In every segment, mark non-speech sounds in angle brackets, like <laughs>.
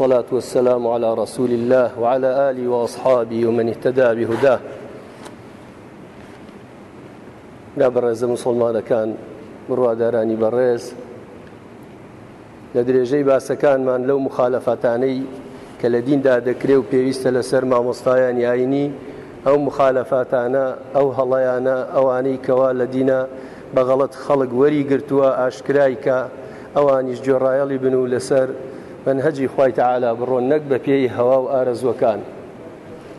والصلاة والسلام على رسول الله وعلى آله وأصحابه ومن اهتدى بهداه لا برز مسلمان كان بڕوادارانی بەڕێز لە درێژەی باسەکانمان لەو مخالەفاتانەی کە لە دیندا دەکرێ و پێویستە لەسەر مامۆستایان یاینی ئەو مخالەفاتانە ئەو هەڵەیانە ئەوانەی کەوا لە دینە بەغەڵت خەڵک وەری گرتووە ئاشکرایکە ئەوانیش جۆڕایەڵی بن و لەسەر بەنهەجی خوایتەعالا بڕۆن نەک بە پێی هەوا و ئارەزوەکان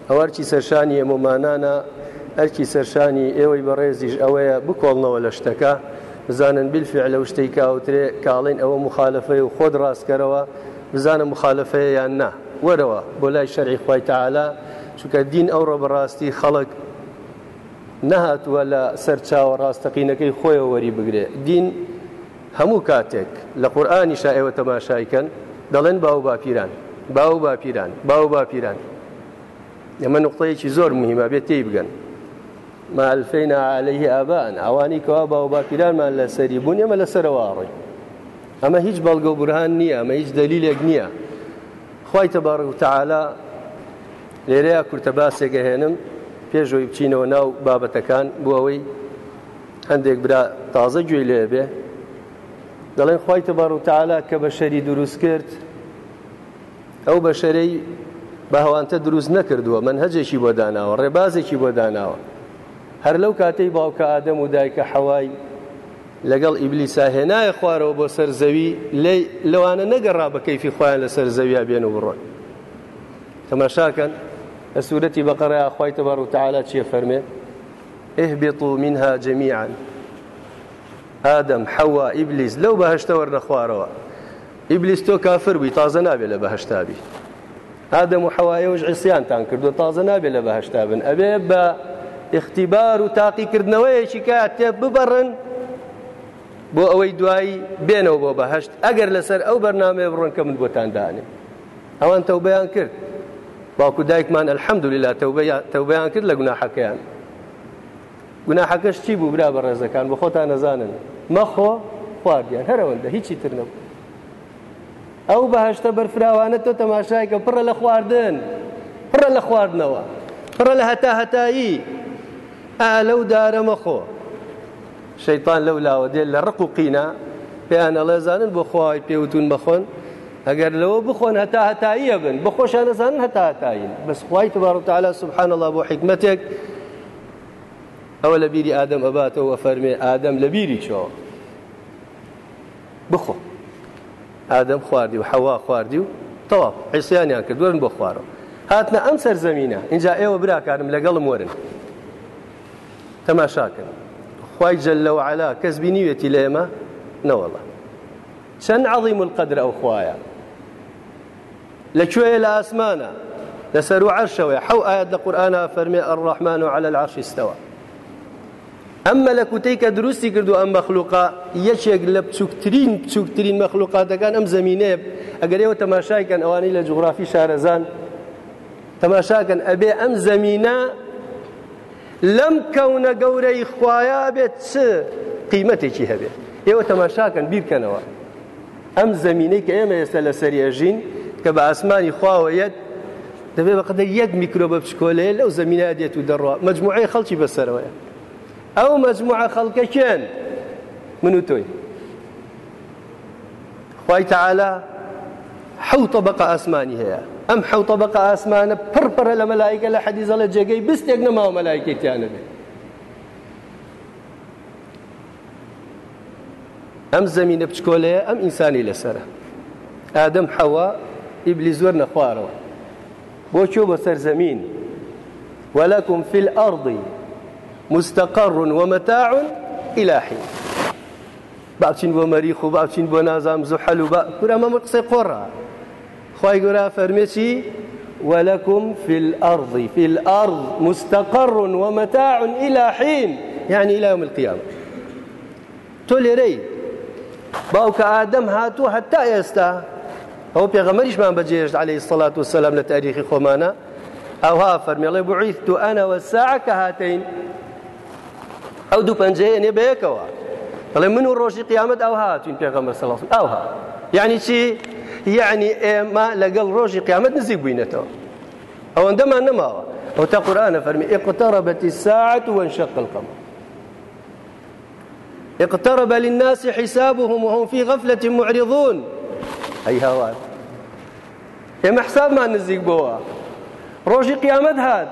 ئەوەرچی سەرشانی ئێمەمانانە ئەرکی سەرشانی ئێوەی بەڕێزیش ئەوەیە بکۆڵنەوە لە شتەکە بزانن بیلفع لە شتەی کاوترێ کاڵین ئەوە مخالفەی و خۆت ڕاستکەرەوە بزانە مخالفەیە یان نا وەرەوە بۆ لای شەرعی خوایتەعالا چونکە دین ئەوڕە بەڕاستی خەڵک نەهاتووە لە سەرچاوە ڕاستەقینەکەی خۆیەوە وەری بگرێ دین هەموو کاتێک لە قورآانیشا ئێوە تەماشایکەن دەڵێن باو باپیران باو باپیران باو باپیران ئەمە نقطەیەکی زۆر مهمە بێت تێی بگەن مالفینە عليهەیه ئابان ئەوانی کەوا باو باپیرانمان لە سەری بوون ئەمە لە سەرواڕی ئەمە هیچ بەڵگە و برهان نییە ئەمە هیچ دلیلێک نییە خیتە بەڕ و تعالا لێرەیە کورتە باسێکە هێنم پێشەوەی بچینەوە ناو بابەتەکان بۆ ئەوەی هەندێک برا تازە گوێی لێ بێ دەڵێن خیتە بەڕ و تعالا کە بە شەری دروست کرد ئەو بەشەرەی بە هەوانتە دروست نەکردووە من هەجێکی بۆ داناوە ڕێبازێکی بۆ داناوە هەر لەو کاتەی باوکە ئادەم و دایکە حەوای لەگەڵ ئیبلیسا هێنایە خوارەوە بۆ سەرزەوی لەوانە نەگەڕا بە کەیفی خۆیان لە سەرزەویە بێن و بڕۆن تەماشاکەن لە سوورەتی بەقەڕیا خی تەبار و تعاالە چیە فەرمێ ئهبێتڵ منها جەمیان ئادەم حەوا ئیبلیس لەو بەهشتە وەرنەخوارەوە ئیبلیس تۆ کافر بووی تازە نابێت لە بەهشتابی ئادەم و حەوایەوەش عیسیانتان کردو تازە نابێت لە بەهشتا بن ئەبێ بە اختیبار و تاقیکردنەوەیەکی کە تێ ببڕن بۆ ئەوەی دوایی بێنەوە بۆ بەهشت ئەگەر لەسەر ئەو بەرنامێ بڕۆن کە من بۆتان دانێ ئەوان تەوبەیان کرد باکو دایکمان ئەلحەمدوللا تەوبەیان کرد لە گوناحەکەیان گوناحەکەش چی بوو برا بە ڕێزەکان بە خۆتان نەزانن مەخۆ خواردیان هەرەوەندە هیچی تر نەبوو ئەو بەهشتە بەرفراوانە تۆ تەماشایکە پڕە لە خواردن پڕە لە خواردنەوە پڕە لە هەتا هەتایی ئا لەو دارە مەخۆ شەیتان لەو لاوە دێت لە ڕق و قینە پێیان ئەڵێزانن بۆ خۆی پێوتون بخۆن ئەگەر لەوە بخۆن هەتا هەتاییە بن بخۆشان نەزانن هەتا هەتاین بەس خی تبارڕتەعالا سبحان الله بۆ حکمتێک ئەوە لە بیری ئادەم ئەباتەوە فەرمێ ئادەم لە بیری چۆ بخۆ ئادەم خواردی و حەوا خواردی و تەواف عیسیانیان کرد وەرن بۆ خوارەوە هاتنە ئەم سەرزەمینە اینجا ئێوە براکارم لەگەڵم وەرن تەماشاکەن خی جەلە وعلا کەس بینیوێتی لە ئێمە نەوەڵە چەند عظیم القدر ئەو خوایە لەکوێ لە ئاسمانە لەسەر و عەرشەوەی حەو ئاەت لە قورآانە فەرمێ الرحمن و على العرش استوى ئەمە لە کوتەی کە دروستی کردو ئەم مەخلوقا یەکێک لە بچووکترین بچووکترین مەخلوقاتەکان ئەم زمینەیە ئەگەرەوە تەماشایکەن ئەوانەی لە جوغرافی شارەزان تەماشاکەن ئەبێ ئەم زمینە لەم کەونە گەورەی خوایە بێت چ قیمەتێکی هەبێت ئێوە تەماشاکەن بیرکەنەوە ئەم زمینەی کە ئێمە ئێستا لە سەریێژین کە بە ئاسمانی خواوەیەت دەبێت بە قەدەر یەک میکرۆ بە پشکۆلەیە لەو زمینە دێت و دەڕوە مجموعی خەڵکی بەسەرەوەە ئەو مەزموعە خەڵکە کێن من و تۆی خی تعالا حەو طبقە ئاسمانی هەیە ئەم حەو طبقە ئاسمانە پڕپڕە لە مەلایکە لە حەدیزە لە جێگەی بستێک نەماوە مەلایکێتیانە بێت ئەم زمینە بچکۆلەیە ئەم ئینسانی لەسرە ئادەم حەوا ئیبلی زۆر نەخوارەوە بۆ چۆ بە سەر زەمین وەلەکم فیل ئەڕدی مستەقڕ وەمەتاعون ئیلاحی باچین بۆ مەریخ و باچین بۆ نازام زحەل و گورەمەمە قسەی قۆڕە خی گورا فەرمێکی ولكم في الأرض في الأرض مستقر ومتاع إلى حين يعني إلى يوم القيامة توليري باوك آدم هاتو حتى يستا هو بيغمريش ما بجيش عليه الصلاة والسلام لتاريخ خمانا أو هافر الله بعثت أنا والساعة كهاتين ئەو دوو پەنجەیە نێ بەیەکەوە بەڵێ من و ڕۆژی قیامەت ئەو هاتوین پێغەمبەر سەڵاس ئەو هات یعنی چی یعنی ئێمە لەگەڵ ڕۆژی قیامەت نزیک بووینەتەوە ئەوەندەمان نەماوە ئەو تا قورآە فەرمی اقتربت الساعة وانشق القمر اقترب للناس حسابهم وهم في غفلة معرضون أي هاوات ئێمە حسابمان نزیک بووە ڕۆژی قیامەت هات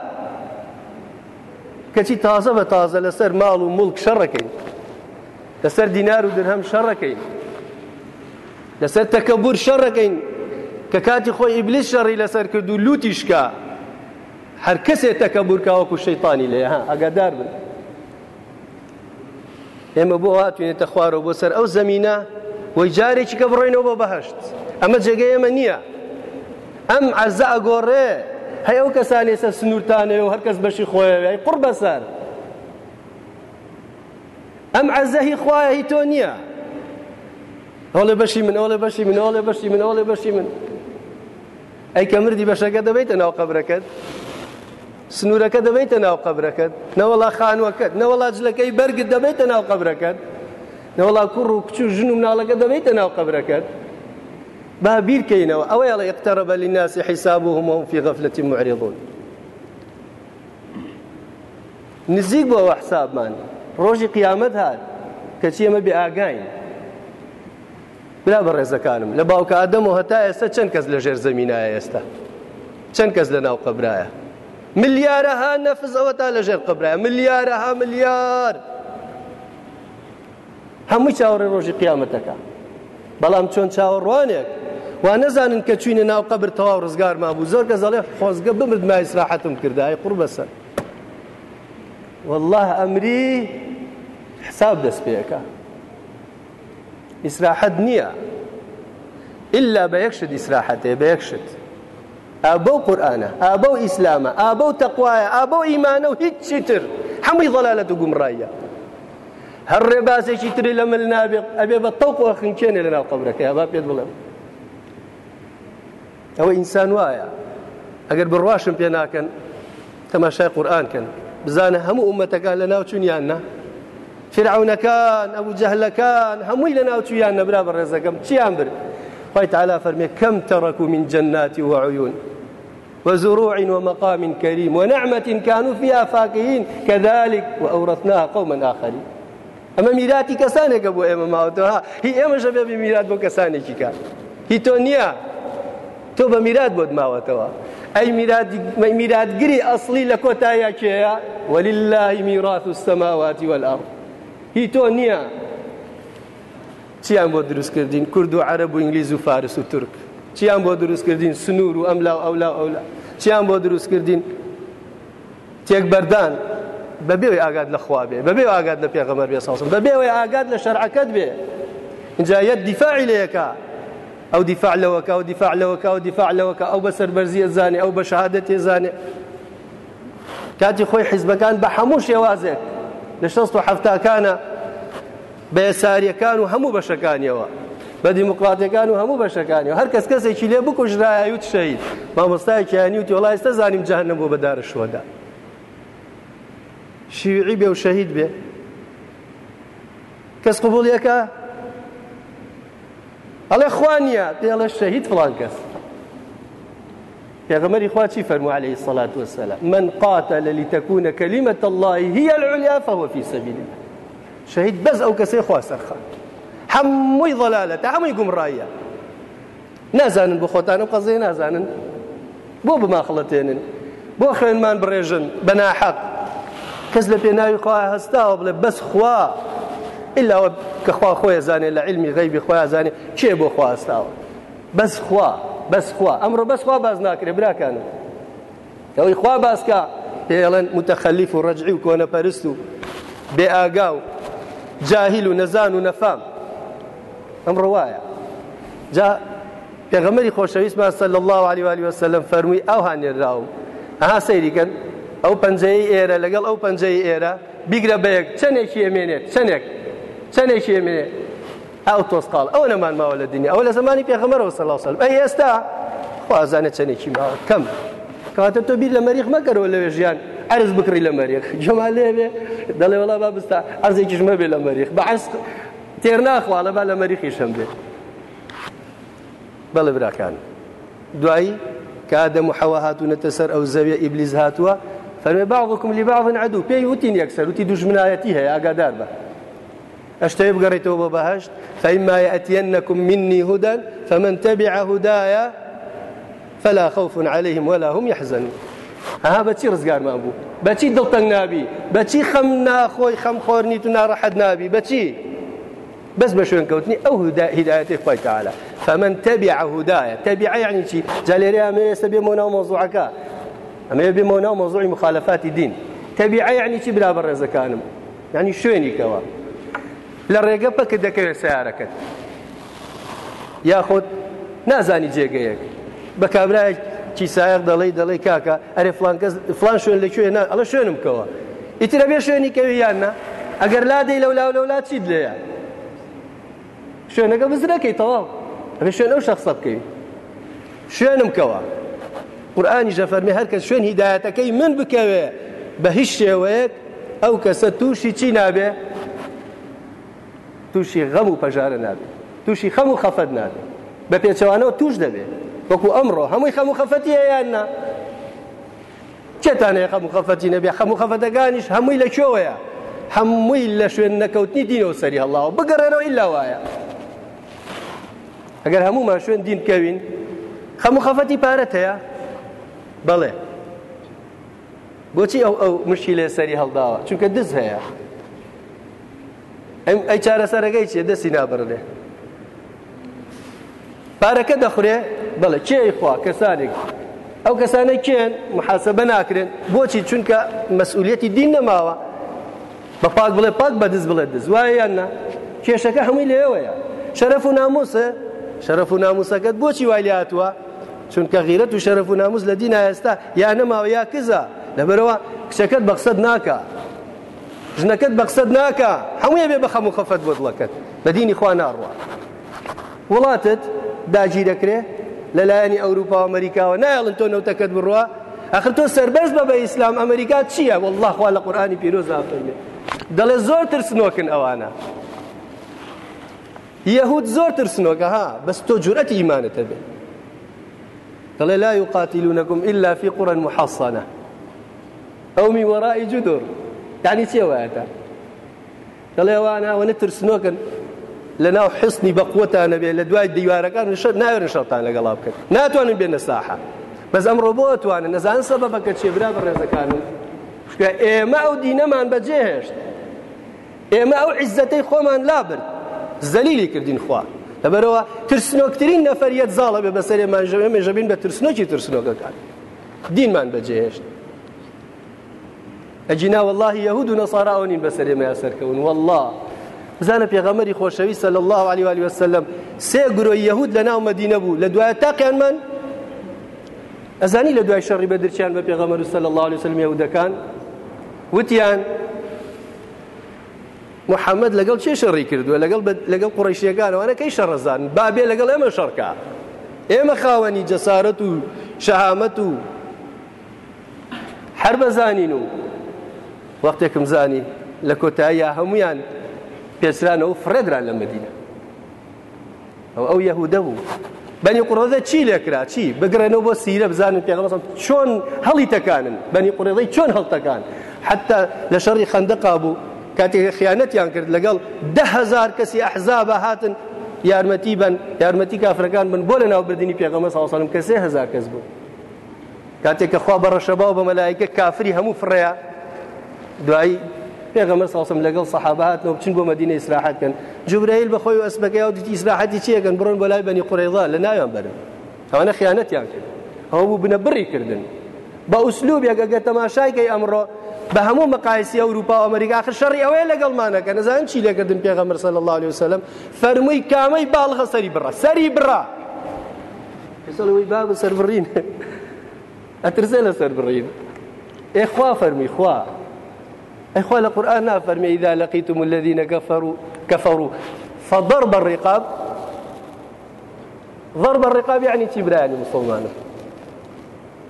کەچی تازە بە تازە لەسەر ماڵ و مڵک شەڕەکەین لەسەر دینار و درهەم شەڕەکەین لەسەر تەکەبور شەڕەکەین کە کاتی خۆی ئیبلیس شەڕی لەسەر کرد و لوتیشکە هەر کەسێک تەکەبورکاوەکو شەیتانی لێ ها ئەگادار بن ئێمە بۆ هاتوێنێتە خوارەوە بۆ سەر ئەو زەمینە وەی جارێکی کە بڕۆینەوە بۆ بەهشت ئەمە جێگەی ئێمە نییە ئەم عەزە ئەگۆڕێ هەیە ئەو کەسانی سەر سنوورتانەوە و هەرکەس بەشی خۆیەوە قڕ بەسەر ئەم عەزەهی خوایە هی تۆ نییە ئەوڵێ بەشی من ئەوڵێ بەشی من ئەوڵێ بەشی من ئەوڵێ بەشی من ئەی کە مردی بەشەکە دەبێتە ناو قەبرەکەت سنوورەکە دەبێتە ناو قەبرەکەت نەوەڵا خانوەکەت نەوەڵا جلەکەی بەرگت دەبێتە ناو قەبرەکەت نەوەڵا کوڕ و کچ و ژن و مناڵەکە دەبێتە ناو قەبرەکەت با بیرکەینەوە ئەوەیڵە اقتەرەبە لناسی حیسابوهم في غفلة معرضون نزیک بۆەوە حسابمان ڕۆژی قیامەت هات کەچی ئەمە بێئگاین بلا بە ڕێزەکانم لە باوکە ئادەم و هەتا ئێستا چەند کەس لە ژێر زمینایە ئێستا چەند کەس لە ناو قەبرایە ملیارەها نەفز ئەوە تا لە ژێر قەبرایە ملیارەها ملیار هەمووی چاوەڕێ ڕۆژی قیامەتەکە بەڵام چۆن چاوەڕوانێک وا نەزانن کە چوینە ناو قەبر تەواو ڕزگار ما بوو زۆر گەزەڵێ خۆزگە بمرد ما ئیسراحەتم کردای قوڕ بەسەر والله ئەمری حساب دەست پێەکە ئیسراحەت نییە إلا بەیەکشت ئیسراحەتێ بەیەکشت ئابە و قورآانە ئابە و ئیسلامە ئابە و تەقوایە ئابە و ئیمانە و هیچی تر هەمووی ضەلالەت و گومڕایە هەر ڕێبازێکی تری لە مل نابێت ئەبێ بە تەوق وەخنکێنێ لەناو قەبرەکەی ئابا پێت بڵێم ئەوە ئینسان وایە ئەگەر بڕواشم پێ ناکەن تەماشای قورآانکەن بزانە هەموو ئومەتەکان لە ناوچوونیاننا فرعونەکان ئەو جەهلەکان هەمووی لە ناوچویان نەبرا بە ڕێزەکەم چیان برد خی تعالا فەرمێ کەم تەڕەک و من جەناتی وعیون وزروع ومقام كريم ونعمة كانوا فيها فاكهين كذلك وأورثناها قوما آخرين ئەمە میراتی کەسانێکە بۆ ئێمە ماوەتەوە هی ئێمەشە بێ میرات بۆ کەسانێکی کار هی تۆ نییە تۆ بە میراد بۆت ماوەتەوە ئەی میرادگری ئەسلی لە کۆتایە کێە وەلیلهی میراث و سەماواتی وەلاڕ هی تۆ نییە چیان بۆ دروستکردین کورد و عرب و ئینگلیز و فارس و تورک چیان بۆ دروستکردین سنوور و ئەملا و ئەولا ئەولا چیان بۆ دروستکردین تێکبەردان بەبێ ئاگاد لە خوا بێ بەبێ ئاگاد لە پێغەمەر بێ ساسم بەبێ ئاگاد لە شەرعەکەت بێ اینجا یەت دیفاعی لەیەکە ئەو دیفاع لەوەکە و دیفاع لەوەکە و دیفاع لەوەکە ئەو بە سەربەرزیە زانێ ئەو بە شەهادە تێزانێ کاتی خۆی حیزبەکان بە هەموو شێوازێک لە شەست و هەفتاکانە بە ئێساریەکان و هەموو بەشەکانیەوە بە دیموکراتەکان و هەموو بەشەکانیەوە هەر کەس کەسێکی لێ بکوژرایە وت شەید مامۆستایکیانی وتی وڵای ئێستا زانیم جاهنە بۆ بەدارە شوەدا شیوعی بێ و شەهید بێ کەس قوبوڵیەکە ئەڵێ خوانیە پێڵە شەهید فڵان کەس پێغمەری خوا چی فەرمو عليه الصلاة والسلام من قاتل لتكون كلمة الله هي العليا فهو في سبيل الله شهيد بس أو كسي خوا سەرخان هەمووی ضلالەتە هەمووی گومڕایە نازانن بۆ خۆتان و قەزەی نازانن بۆ بماخڵەتێنن بۆ خوێنمان بڕێژن بەناحەق کەس لە پێناوی خوا هەستاوە بڵێ بەس خوا ئللاوە کەخوا خۆی زانێ لە علمی غەیبی خۆیان زانێ چێ بۆ خواستاوە بەس خوا بەس خوا ئەمڕۆ بەس خوا باز ناکرێ براکانم ئەوەی خوا باسکە پێڵەن متەخەلیف و ڕجعی و کۆنەپەرست و بێ ئاگا و جاهیل و نەزان و نەفام ئەمڕۆ وایە جا پێغەمەری خۆشەویست ماسەل الله علی والی وسلم فەرمووی ئەو هانێراوم ئەها سەیریکەن ئەو پەنجەی ئێرە لەگەڵ ئەو پەنجەی ئێرە بیگرە بەیەک چەندێکی ئەمێنێت چەندێک سەلێکی ئێمێ ئەو تۆسقال ئەو نەمان ماوە لە دنیا ئەو لە زمانی پێخەمەرەوە سەلاوسەل ئەی ئێستا خوازانە چەندێکی ماوە کەم کاتە تۆ بیر لە مەریخ مەکەرەوە لەوێ ژیان ئەرز بکری لە مەریخ جەمالێ بێ دەڵێ وڵا با بستا ئەرزێکیش مەبێ لە مەریخ بە عەرز تێر ناخوا لە با لە مەریخی شەم بێت بەڵێ براکان دوایی کادە محەوە هاتوونەتە سەر ئەو زەویە ئیبلیز هاتووە فەرمێ باوەکم لی باوەن عدو پێی وتین یەکسەر وتی دوژمنایەتی هەیە ئاگادار بە ئەشتەوێ بگەڕێتەوە بە بەهشت فەئیما یەتیەنەکم منی هودەن فمن تبع هدايا فلا خوف عليهم ولا هم يحزنون ئەها بەچی ڕزگارمان بوو بەچی دڵتەنگ نابی بەچی خەم ناخۆی خەم خۆرنیت و ناڕەحەت نابی بەچی بس بە شوێن کەوتنی ئەو هدایەتی خۆی تعالا فمن تبع هدايا تبع يعني چی جالێری ئەمە ئێستا بێمەوە ناو مۆزوعەکە ئەمە بێمەوە ناو مۆزوعی مخالفاتی دین تبع يعني چی برا بەڕێزەکانم يعني شوێنیکەوە لە ڕێگە پەکە دەکەوێت سیارەکەت یاخۆت نازانی جێگەیەک بە کابراایکی سایق دەڵی دەڵی کاکە ئەرێ فلان شوێن لەکوێ نا ئەڵە شوێنم کەوە ئیترە بێ شوێنی کەوی یاننا ئەگەر لادەی لەو لاو لەولا چیت لێە شوێنەکە بزرەکەی تەواو ئەبێ شوێن ئەو شخصە بکەین شوێنم کەوە قورآانی ژەفەرمی هەرکەس شوێن هیداەتەکەی من بکەوێ بە هیچ شێوەیەک ئەو کەسە تووشی چی نابێ تووشی غەم و پەژارە نابێت تووشی خەم و خەفەت نابێت بە پێچەوانەوە توش دەبێت وەکو ئەمڕۆ هەمووی خەم و خەفەتی یاننا چێتانەیە خەم و خەفەتی نەبێ خەم و خەفەتەکانیش هەمووی لە کوێوەیە هەمووی لە شوێن نەکەوتنی دینەوە سەری هەڵاوە بگەڕێنەوە ئیلا وایە ئەگەر هەمومان شوێن دین بکەوین خەم و خەفەتی پارەت هەیە بەڵێ بۆچی ئەو ئەو مشکی لێ سەری هەڵداوە چونکە دز هەیە ئەی چارەسەرەکەی چێ دەستی نابڕێ پارەکە دەخورێ بڵێ کێی خوا کەسانێک ئەو کەسانە کێن محاسبە ناکرێن بۆچی چونکە مەسئولەتی دین نەماوە بە پاک بڵێ پاک بەدەست بڵێ دەست وایە یان نا کێشەکە هەمووی لێوەیە شەرەف و ناموسە شەرەف و ناموسەکەت بۆچی وای لێ هاتووە چونکە غیرەت و شەرەف و ناموس لە دینە ئێستا یا نەماوە یا کزە لەبەرەوە کچەکەت بەقسەد ناکە ژنەکەت بەقسەد ناکە هەمووی بێ بەخەم و خەفەت بۆ دڵەکەت بە دینی خوا ناڕوە وڵاتت داگیر دەکرێ لەلایەنی ئەوروپا و ئەمریکاوە نایڵن تۆ نەوتەکەت بڕوە ئەخر تۆ سربەرز بە بە ئیسلام ئەمریکا چییە والله خوا لە قورآانی پیرۆز ئافرمێ دەڵێ زۆر ترسنۆکن ئەوانە یەهود زۆر ترسنۆکە ها بەس تۆ جورەتی ئیمانەتە بێ دەڵێ لا يقاتلونكم إلا في قرى محصنة أو من وراء جدر یعنی چێوایەتە دەڵێوانەوە نەترسنۆکن لە ناو حستنی بەقوتانە بێ لە دوای دیوارەکان نشە ناوێن شەڵتان لەگەڵا بکەن ناتوانن بێنە ساحە بەس ئەم ڕۆبۆتوانن نەزان سە بەکە چێبرا بە ڕێزەکانن شکە ئێمە ئەو دینەمان بەجێهێشت ئێمە ئەو عیزەتەی خۆمان لابرد زەلیلی کردین خوا لەبەرەوە ترسنۆکترین نەفەریەت زاڵە بێ بەسەر ێمانژەوێ مێژەبین بە ترسنۆکی ترسنۆکەکان دینمان بەجێهێشت ئەجینا واللهی یهود و نەساراونین بەسەرێمە یاسەرکەون والله بزانە پێغەمەری خۆشەوی سەل الله عليه وعلی وسلم سێ گرۆی یهود لە ناو مەدینە بوو لە دوایە تاقیانمان ئەزانی لە دوای شەڕی بەدرچیان بە پێغەمەر سەل الله عليه وسلم یهودەکان وتیان محەممەد لەگەڵ چێ شەڕی کردووە لەگەڵ لەگەڵ قڕیشیەکانەوەە کەی شەڕەزان بابێ لەگەڵ ئێمە شەڕکە ئێمە خاوەنی جەسارەت و شەهامەت و هەر بەزانین و وەختێکم زانی لە کۆتایی هەمویان پێسرانەوە فرەدرا لە مدینە ئەو ئەو یەهودە بوو بەنی قڕۆزە چی لێکرا چی بگرێنەوە بۆ سیرە بزانن پێغەمبەر چۆن هەڵی تەکانن بەنی قڕێزەی چۆن هەڵتەکان حتا لە شەڕی خەندەقا بوو کاتێک خیانەتیان کرد لەگەڵ ده هزار کەسی ئەحزابە هاتن یارمەتی بن یارمەتی کافرەکان بن بۆ لە ناوبردننی پێغەمە ساوسانم کە سێ هزار کەس بوو کاتێک کە خوا بەڕەشەباو بە مەلایکە کافری هەموو فڕەیە دوایی پێغەمە ساسم لەگەڵ سەحابات نەوە بچین بۆ مدینە ئیسراحەتکەن جوبرایل بەخۆی و ئەسبەکەی و دیتی ئیسراحەتی چیەکەن بڕۆن بۆ لای بەنی قڕێڵا لە ناویان بەرن ئەوانە خیانەتیان کرد ئەوە بوو بنە بڕی کردن بە ئوسلوبێک ئەگە تەماشایکەی ئەمڕۆ بە هەموو مەقایسی ئەوروپا و ئەمریکا خ شەڕی ئەوەیە لەگەڵمانەکە نەزان چی لەکردن پێغەمبەر صلی الله عليه وسلم فەرمووی کامەی باڵغە سەری بڕە سەری بڕە پێسەڵەوەی باب سەربڕین <laughs> ئەترزە لە سەربڕین ئێخوا فەرمی خوا أخوان القرآن فرمي إذا لقيتم الذين كفروا كفروا فضرب الرقاب ضرب الرقاب يعني تبراني مسلمان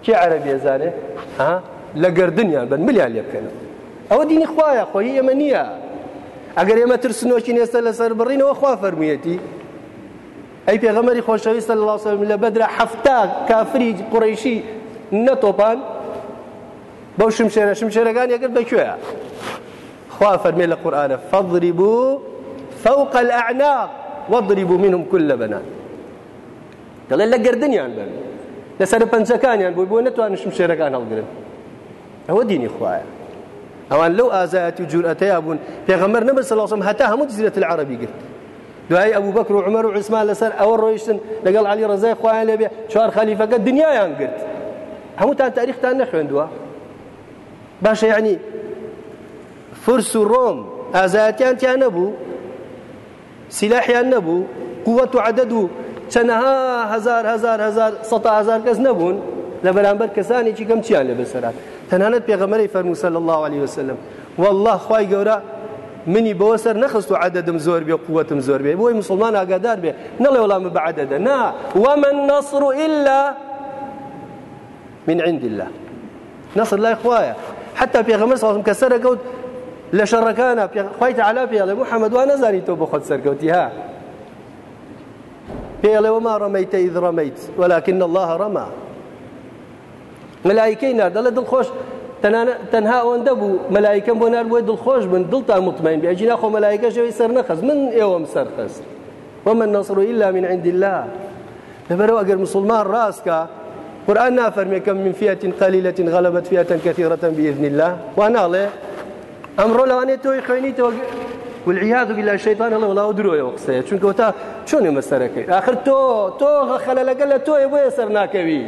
كي عربي زانه ها لقردن يعني بن مليان يبكنا أو ديني خوايا خوي يمنية أجر يما ترسنوشين يسأل سر برين وخوا فرميتي أي بيغمري خوشوي صلى الله عليه وسلم لبدر حفتا كافري قريشي نتوبان بەو شمشێرە شمشێرەکان یەکرد بەکوێە خوا فەرمێ لە قورآانە فەضری بوو فەوق الأعناق وەضریب منهم كل بنان دەڵێ لە گردنیان بن لەسەر پەنجەکانیان بووی بۆ نتوانشم شێرەکان هەڵگرن ئەوە دینی خوایە ئەوان لەو ئازایەتی جورئەتەیە بوون پێغەمەر نەبەر سەڵاسم هەتا هەموو زیرەت العربی گرت دوای ئەوو بەکر و عمەر و عسمان لەسەر ئەوە ڕۆیشتن لەگەڵ علی ڕزای خوایان لێبێ چوار خەلیفەکە دنیایان گرت هەمووتان تاریختان نەخوێندووە باشە یعنی فرس و ڕۆم ئازایەتیان تیا نەبوو سیلاحیان نەبوو قووەت و عدد و چەنەها هزار هزار هزار سە هزار کەس نەبوون لە بەرامبەر کەسانێکی گەم چیان لە بەسەرات تەنانەت پێغەمەری فەرموسە لە الله عليه وسلم والله خی گەورە منی بەوە سەر نەخست و عددم زۆر بێ قوتم زۆر بێ بۆی مسلمان ئاگادار بێ نەڵێ وەڵامە بەعددە نا ومن نصر إلا من عند الله نصر لای خوایە حتا پێغەمە ساڵم کە سەرەکەوت لە شەڕەکانە خی تعالا پێڵێ بوو حەمەدوان نەزانی تۆ بۆ خۆت سەرکەوتی ها پێڵێ وما ڕەمەیتە ئید ڕەمەیت وەلاکن الله ڕەما مەلایکەی نار دەڵێ دڵخۆش تەنها ئەوەندە بوو مەلایکەم بۆ نار بۆی دڵخۆش بن دڵتا مطمئن بێ ئەجینا خۆ مەلایکە شەوەی سەر نەخست من ئێوەم سەرخست ومن نصر إلا من عند الله لبرو أجر مسلمان راسك قرآن نافر من كم من فئة قليلة غلبت فئة كثيرة بإذن الله وأنا عليه ئەمڕۆ لەوانێت تۆی خوێنیتەوە والعیاد بلا شەیطان هەڵێ وڵاو درۆیەوە قسەیە چونکە تا چۆنێ مەسەرەکەی آخر تۆ تۆ خەلە لەگەل لە تۆیە بۆیە سەر ناکەوی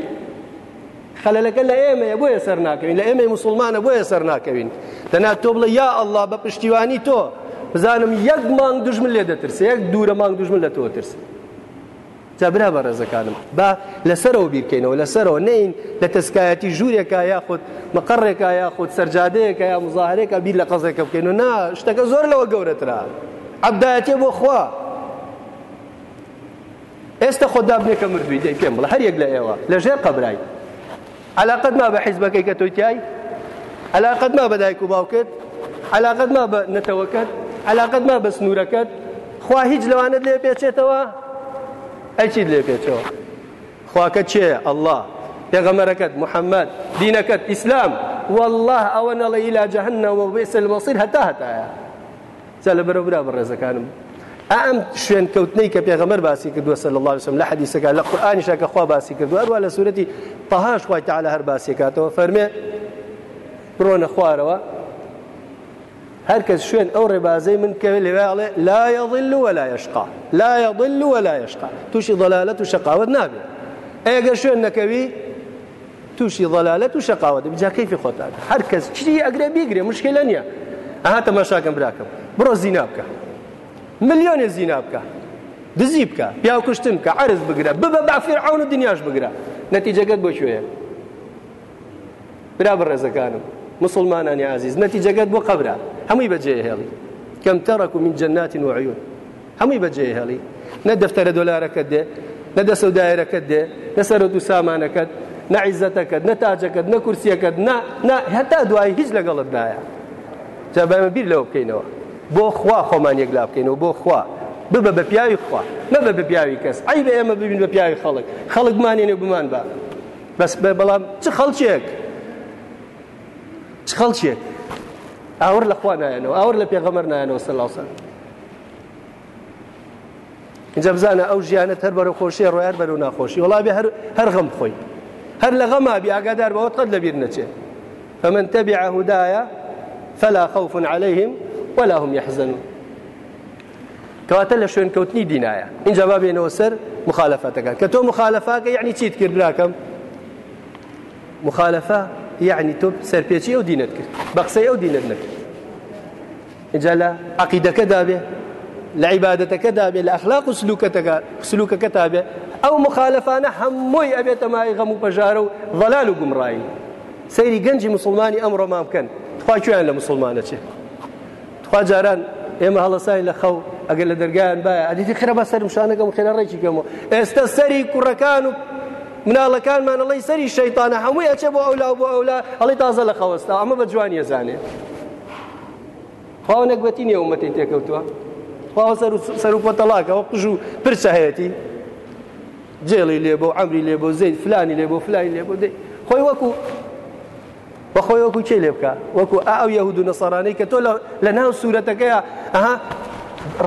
خەلە لەگەل لە ئێمەیە بۆیە سەر ناکەوین لە ئێمەی مسلمانە بۆیە سەر ناکەوین تەنا تۆ بڵێ یا ئەلله بە پشتیوانی تۆ بزانم یەک مانگ دوژمن لێ دەترسێ یەک دوورە مانگ دوژمن لە تۆ ترسی تەبرا بە ڕێزەکانم با لەسەرەوە بیرکەینەوە لەسەرەوە نین لە تەسکایەتی ژوورێکە یاخود مەقڕێکە یاخود سەررجادەیەکە یا مزارێکە بیر لە قەزێکە بکەین و نا شتەکە زۆر لەوە گەورەترا عبدایەتێ بۆ خوا ئێستا خۆدابنێکە مردوی دەی پێم بڵ هەر یەک لە ئێوە لەژێر قەبرای علاقت ما بە حیزبەکەی کە تۆتیای علاقت ما بەدایک و باوکت علاقت ما بە نەتەوەکەت علاقت ما بە سنوورەکەت خوا هیچ لەوانت لێ پێچێتەوە ئەچیت لێکێتەوە خواکە چێ ئەله پێغەمەرەکەت محەممەد دینەکەت ئیسلام والله ئەوە نەڵێ ئیلا جەهنەوە بێسە مەسیر هەتا هەتایە جا لە بەرەبرا بەڕێزەکانم ئەم شوێن کەوتنەی کە پێغەمەر باسی کردووە سەل الله وسم لە حەدیسەکە لە قورآانیشە کە خوا باسی کردو هەروە لە سوورەتی تەهاش خوای تەعاالە هەر باسیکاتەوە فەرمێ بڕۆنە خوارەوە هەرکەس شوێن ئەو ڕێبازەی من کە لێواڵێ لا يضل ولا يشقى لا يضل ولا يشقى تووشی ضلالەت و شقاوت نابێت ئەگەر شوێن نەکەوی تووشی ضلالەت و شقاوت بجا کەیفی خۆتان هەرکەس چی ئەگرێ بیگرێ مشکلە نییە ئەها تەماشاکەم براکەم بڕۆ زینا بکە ملیۆنێ زینا بکە دزی بکە پیا کوشتن کە عرز بگرە ببە بافرعون و دنیاش بگرە نەتیجەکەت بۆ شوێ برا بڕێزەکانم مسلمانانی عزیز نەتیجەگەت بۆ قەبرا هەمووی بەجێ هێڵی کەم تەڕک و من جەنات وعیون هەمووی بەجێ هێڵی نە دەفتەرە دۆلارەکەت دێ نە دە سەودایرەکەت دێ نە سەرۆ و سامانەکەت نەعیزەتەکەت نە تاجەکەت نە کورسیەکەت هەتا دوایی هیچ لەگەڵتدایە جا بەمە بیر لەوە بکەینەوە بۆ خوا خۆمان یەکلا بکەینەوە بۆ خوا ببە بە پیاوی خوا نەبە بە پیاوی کەس ئەی بە ئێمە ببین بە پیاوی خەڵک خەڵک مانێنێ بمان بە بەس بەڵام چ خەڵکێک چ خەڵکیێک ئاور لە خوا نایەنەوە ئاور لە پێغەمەر نایەنەوە سەلاسە اینجا بزانە ئەو ژیانە هەر بەرە خۆشی ڕۆیان بەرە و ناخۆشی وڵاوێ هەر غەم بخۆی هەر لە غەما بی ئاگادار بەوە قەت لەبیر نەچێت فمن تبع هدايا فلا خوف عليهم ولا هم يحزنون کەواتە لە شوێنکەوتنی دینایە اینجا با بێنەوە سەر مخالەفەتەکان کە تۆ مخالەفاکە یعنی چیت کرد براکەم مخالەفە یعنی تۆ سەرپێکی ئەو دینت کرد بە قسەی ئەو دینت نەکرد اینجا لە عقیدەکە دابێ لە عیبادەتەکە دابێ لە ئەخلاق و سلوکەکە تابێ ئەو مخالفانە هەمووی ئەبێتە مای غەم و پەژارە و ڤەلال و گومڕایی سەیری گەنجی مسلمانی ئەمڕۆ ما بکەن تخوا کوێیان لە مسلمانە چێ تخوا جاران ئێمە هەڵەسای لە خەو ئەگەر لە دەرگیان باە ئەدیتی خرە بە سەر مشانەکەم خێنە ڕێکی گەمەوە ئێستا سەری کوڕەکان و مناڵەکانمان ئەڵی سەری شەیتانە هەمووی ئەچێ بۆ ئەولا بۆ ئەولا ئەڵی تازە لە خەوەستا ئەمە بە جوانی ەزانێ خواوە نەگوەتی نیە ومەتی تێکەوتووە خواوە سەر و پۆتەڵاکەوە قژ و پرچە هەیەی جێڵی لێ بۆ ئەمری لێ بۆ زەید فلانی لێ بۆ فلانی لە بۆ دەی خۆی وەکو بەخۆی وەکو چی لێ بکە وەکو ئەو یەهود و نەسەرانەی کە تۆ لە ناو سوورەتەکەیە ئەها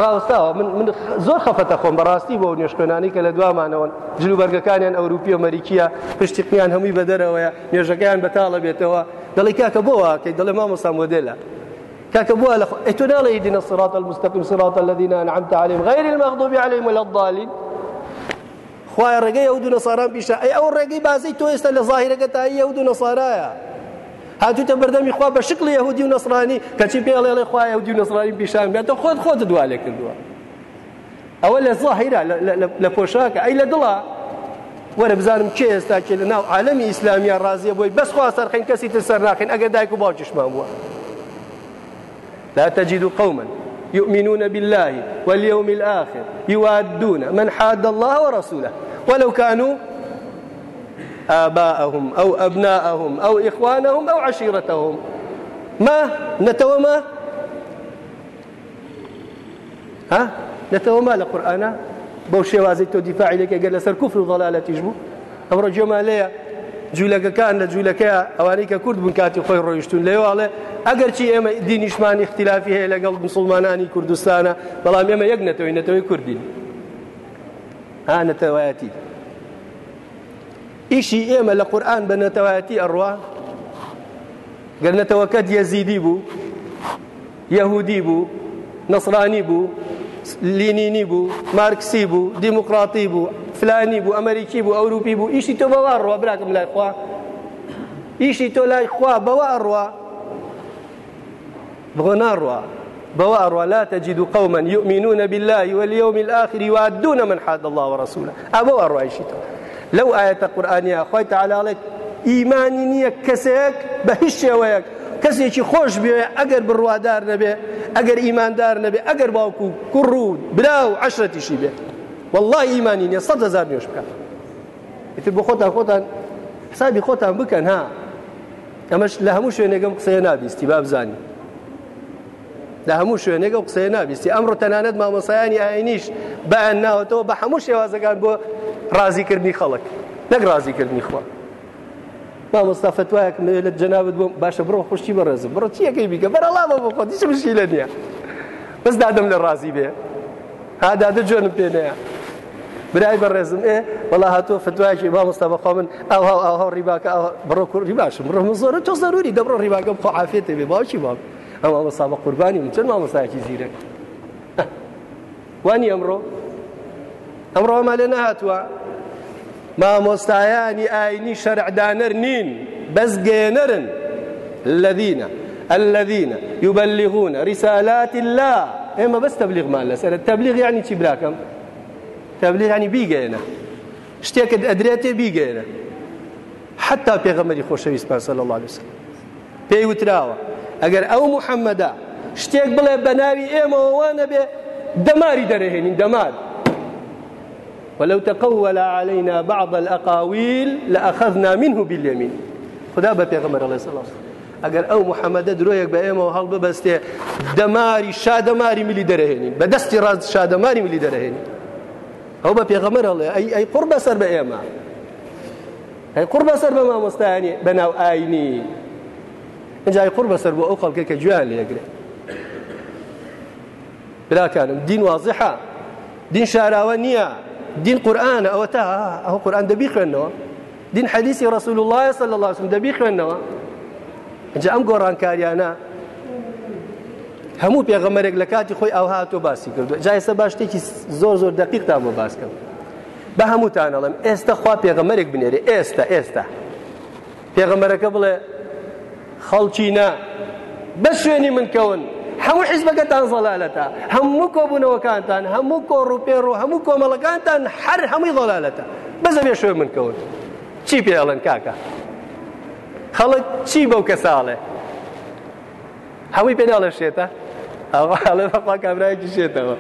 ڕاستاوە من زۆر خەفەتە خۆم بەڕاستی بۆ نوێشکێنانی کە لە دوامانەوەن جلوبەرگەکانیان ئەوروپی و مەریکیە پشتیقیان هەمووی بە دەرەوەیە نوێژەکەیان بەتاڵە بێتەوە دەڵی کاکە بۆە کە دەڵێ مامەسام وەدێلە كاك بوا لخ... اتنال يدنا الصراط المستقيم صراط الذين أنعمت عليهم غير المغضوب عليهم ولا الضالين خوای ڕێگەی ئەو دو نەساران پیشە ئەی ئەو ڕێگەی بازی تۆ ئێستا لە ظاهرەکە تا ئەی ئەو دو نەساراە هاتوتە بەردەمی خوا بە شکل یهودی و نسرانی کەچی پێڵێڵێ خوا یهودی و نسرانی پیشان بێتە خۆت خۆت دوالێ کردووە ئەوە لە زاهیرا لە پۆشاکە ئەی لە دڵە وەرە بزانم کێ ئێستا کێ لە ناو عالەمی ئیسلامیان ڕازیە بۆی بەس خوا سەرخین کەسی تر سەر ناخین ئەگەر دایک و باوکیشمان بووە لا تجد قوما يؤمنون بالله واليوم الآخر يوادون من حاد الله ورسوله ولو كانوا آباءهم أو أبناءهم أو إخوانهم أو عشيرتهم ما نتوى ما ها نتوى ما لقرآن بەو شێوازی تۆ دیفاعی لەکە گەر لەسەر کوفر و وڵالەتیش بوو ئەمڕۆ جۆمان لەیە جوولەکەکان لە جوولەکەی ئەوانەی کە کورد بوون کاتی خۆی ڕۆیشتون لێواڵێ ئەگەرچی ئێمە دینیشمان اختلافی هەیە لەگەڵ مسلمانانی کوردستانە بەڵام ئێمە یەک نەتەوەی نەتەوەی کوردین ها نەتەوایەتی ئیشی ئێمە لە قورآن بە نەتەوایەتی ئەڕوا گەرنەتەوەکەت یەزیدی بوو یەهودی بوو نەسرانی بوو لینینی بوو مارکسی بوو دیموکراتی بوو فلانی بوو ئەمریکی بوو ئەوروپی بوو ئیشی تۆ بەوا ڕوا براکم لای خوا ئیشی تۆ لای خوا بەوا ڕوا بغۆ ناڕوا بەوە ئەڕوا لا تجد قوما يؤمنون بالله واليوم الآخر يوادون من حاد الله ورسوله ئەبەوە ڕایشی تۆ لەو ئاەتە قورآانیە خۆی تعالاڵێت ئیمانی نییە کەسێک بە هیچ شێوەیەک کەسێکی خۆش بێ ئەگەر بڕوادار نەبێ ئەگەر ئیماندار نەبێ ئەگەر باوکو کوڕوو برا و عشرەتیشی بێ والله ئیمانی نیە سە هزار نوێش بکات ئیتر بۆ خۆتان خۆتان حسابی خۆتان بکەن ها ئەمەش لە هەموو شوێنێکم قسەیە نابیستی بابزانی لە هەموو شوێنێک و قسەیە نابیستی ئەمڕۆ تەنانەت مامۆسایانی ئاینیش بەیان ناوەتەوە بە هەموو شێوازەکان بۆ ڕازیکردنی خەڵک نەک ڕازیکردنی خوا مامۆستافەت وایەک لە جەناوت بۆم باشە بڕۆ خوشتی بەڕێزم بڕۆ چیەکەی بیکە بەرەڵامە بۆ خۆت هیچ مشکی لە نییە بەس دادەم لە ڕازی بێ هادادە جوێنم پێنەیە برای بەڕێزم ئێ وڵا هاتووە فتوایکی مامۆستا بەخۆ من ئەو ئەو هەو ڕیباکە بڕۆ کوردی باشم بڕۆ زۆرە تۆ زەروری دەبڕۆ ڕیباکەم خۆ عافێتێ بێ باوکی باب ئەو مامۆستا بە قوربانی من چەند مامۆستایەکی زیرەک وانی ئەمڕۆ ئەمڕۆمە لێ نەهاتووە مامۆستایانی ئاینی شەرعدانەر نین بەس گێنەرن الذين الذين يبلغون رسالات الله ئێمە بەس تەبلیغمان لەسەر تەبلیغ یعنی چی براکەم تەبلیغ یعنی بیگەێنە شتێکت ئەدرێتێ بیگەێنە حتا پێغەمەری خۆشەویستمان سەل الله عليه وسلم پێی وتراوە ئەگەر ئەو محەممەدا شتێک بڵێ بە ناوی ئێمەوە وانە بێ دەماری دەرەهێنین دەمار ولو تقول علينا بعض الأقاويل لأخذنا منه باليمين خدا بپێغمبەر علیه السلام ئەگەر ئەو محەممەدە درۆیەک بە ئێمەەوە هەڵ ببەستێ دەماری شادەماری ملی دەرەهێنین بە دەستی ڕاز شادەماری ملی دەرەهێنین ئەو بە پێغەمەر هەڵێ ئەی ئەی قڕ بەسەر بە ئێمە ئەی قڕ بەسەر بە مامۆستانی بەناو ئاینی ئەجای قڕ بەسەر بۆ ئەو خەڵکە کە گویان لێگرێت براکانم دین واازحە دین شاراوە نییە دين قورآن أو تا أو قرآن دبي خوانوا دين حديث رسول الله صلى الله عليه وسلم دبي خوانوا جاء أم قرآن كاريانا هەموو پێغەمەرێک لە کاتی خۆی ئەو هاتۆ باسی کردو جا ئێستا باشتێکی زۆر زۆر دەقیقتا بۆ باس کرد بە هەمووتان ئەڵم ئێستا خوا پێغەمەرێک بنێرێ ئێستا ئێستا پێغەمەرەکە بڵێ خەڵکی نا بە شوێنی منکەون هەموو حیزبەکەتان زەلالەتە هەموو کۆبوونەوەکانتان هەموو کۆڕوپێڕ و هەموو کۆمەڵەکانتان هەر هەمووی زەلالەتە بەزەبێ شوێ من کەوت چی پێڵەن کاکە خەڵک چی بەو کە ساڵێ هەمووی پێناڵە شێتە ئەوڵێ بەقا کابراایکی شێتەوە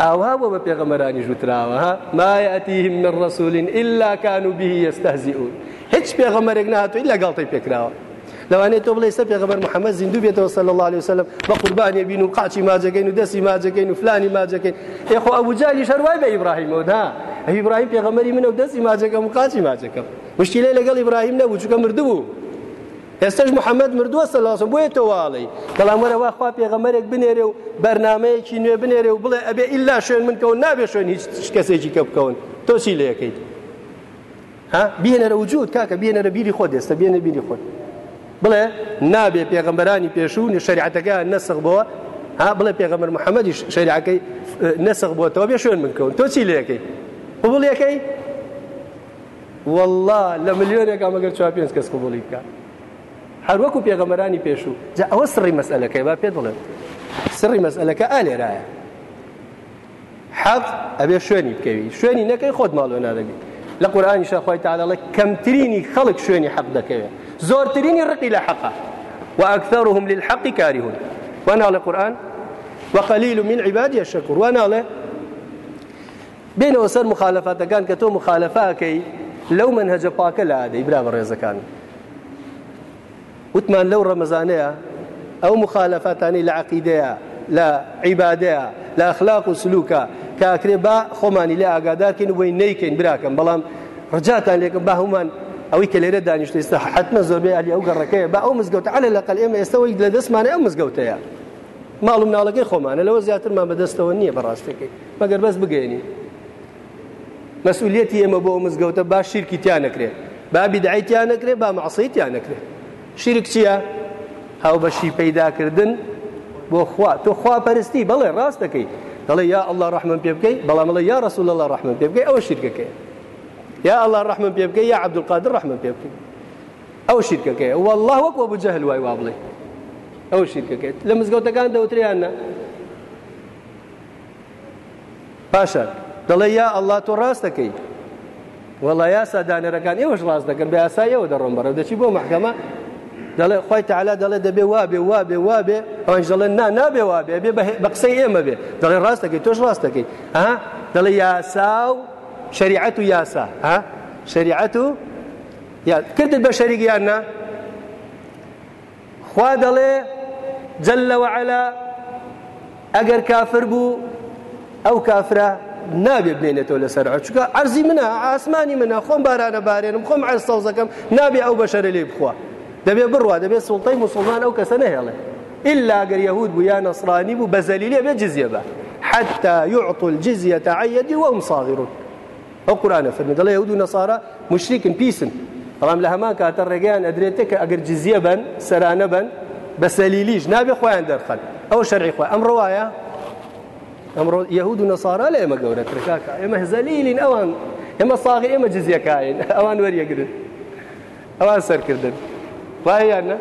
ئاوا بۆ بە پێغەمەرانی ژووتراوە مایەتیهم من ڕسوولین ئللا کان و بیهی ئێستازیئون هیچ پێغەمەرێک نهاتووی لەگەڵتی پێکراوە لەوانێت تۆ بڵێ سە پێغەمبەر محەممەد زیندوو بێتەوە صلی الله عليه وسلم بە قوربانی بین و قاچی ماجەکەین و دەسی ماجەکەین و فلانی ماجەکەین ئێخۆ ئەوجای شەروای بە ئیبراهیمەوەدا ئەیبراهیم پێغەمەری منە و دەستی ماجەکەم و قاچی ماجەکەم مشتی لێ لەگەڵ ئیبراهیم نەبوو چکە مردبوو ئێستش محەممەد مردووە سەلاسم بۆیە تۆواڵی بەڵام وەرەوا خوا پێغەمەرێک بنێرێ و بەرنمەیەکی نوێ بنێرێ و بڵێ ئەبێ ئللا شوێن منکەون نابێ شوێن هیچ کەسێکی کە بکەون تۆ چی لەکەیت بێنەرە وجود کاکە بێنەرە بیری خۆ دێستە بێنە بیری خۆت بڵێ نابێ پێغمبەرانی پێشوونی شریعەتەکە نەسەق بەوە ها بڵێ پێغمبەر محەممەدی شریعەکەی نەسەق بۆتەوە بێ شوێن منکەون تۆ چی لەکەی قوبڵیەکەی والله لە ملیۆنێکا مەگەر چا پێنج کەس قوبڵی بکە هەروەکو پێغەمەرانی پێشوو جا ئەوە سڕی مەسئلەکەی با پێ دڵێن سڕی مەسئلەکە ئالێرایە حەق ئەبێ شوێنی بکەوی شوێنی نەکەی خۆت ماڵۆ نادەبی لە قورآانی شەخوای تعالەڵە کەمترینی خەڵک شوێنی حەق دەکەوێت زۆرترینی ڕقی لە حەقا وأكثرهم للحق كارهون وانا على القرآن وقليل من عبادي الشكور وانا على بين وسر مخالفات كان كتو مخالفاكي لو منهج باك لا عادي برام الرزقان وتمان لو رمزانية أو مخالفتاني لعقيدة لا عبادة لا أخلاق وسلوكا كأقرباء خماني لا أقدار كن وين نيكن براكم بلام رجعتان لكم بهمان ئەوەی کە لێرە دانیشت ئێستا حتممە زۆربەی علی ئەو گەڕەکەیە بە ئەو مزگەوت على لەقل ئێمە ئێستاەوەی لە دەستمانە ئەو مزگەوتەیە ماڵ و ناڵەکەی خۆمانە لەوە زیاترمان بەدەستەوە نییە بەڕاستەکەی مەگەر بەس بگەێنی مەسئولەتی ئێمە بۆ مزگەوتە با شیرکی تیان نەکرێت بابی دعیتیان نەکرێت با مەعسەیتیان نەکرێت شیرک چییە؟ هاو بەشی پەیداکردن بۆ خوا تۆ خوا پەرستی بەڵێ ڕاستەکەی دەڵێ یا ئەله ڕحمن پێ بکەی بەڵام ئەڵە یا ڕسوول لە ڕحمن پێ بکەی ئەوە شیرکەکەی یا ئەله ڕحمە پێ بکە یا عبدولقادر ڕحمە پێ بکە ئەو شیرکەکەی والله وەک بۆ بجەهل وای وا بڵێ ئەو شیرکەکەیت لە مزگەوتەکان دەوتریانە پاشە دەڵێ یا ئەله تۆ ڕاستەکەی وڵا یاسا دانێرەکان ئێوەش ڕاست دەکەن بە یاسایەوە دەڕۆم بەرە دەچی بۆ محکەمە دەڵێ خی تعالا دەڵێ دەبێ وابێ وابێ وابێ ئەوانش دەڵێن نا نابێ وابێ بێ بە قسەی ئێمە بێ دەڵێ ڕاستەکەی تۆش ڕاستەکەی ئەها دەڵێ یاسا و شریعەت و یاسا ها شریعەت و یا کردت بە شەریکیان نا خوا دەڵێ جەل وعلا ئەگەر کافر بوو ئەو کافرە نابێ بنێنێتەوە لەسەر چکە ئەرزی منە ئاسمانی منە خۆم بارانە بارێنم خۆم ئەر سەوزەکەم نابێ ئەو بەشەرە لێ بخوا دەبێ بڕوا دەبێت سڵتەی مسلمان ئەو کەسە نەهێڵێ ئللاگەر یەهود بوو یا نەسرانی بوو بە زەلیلێ بێ جزیە بە حتا يعطوا الجزية عن يد وهم صاغرون ئەو قورانە فەرمی دەڵێ یهود و نەسارا مشریکن پیسن بەڵام لە هەمان کاتە ڕێگەیان ئەدرێتە کە ئەگەر جزیە بن سەرانە بن بە سەلیلیش نابێ خۆیان دەرخەن ئەو شەرعی خۆ ئەمڕۆ وایە ئەمڕۆ یهود و نەسارا لە ئێمە گەورەتر کاکە ئێمە هەزەلیلین ئەوان ئێمە ساغی ئێمە جزیەکاین ئەوان وەریەگرن ئەوان سەرکردن وایە نە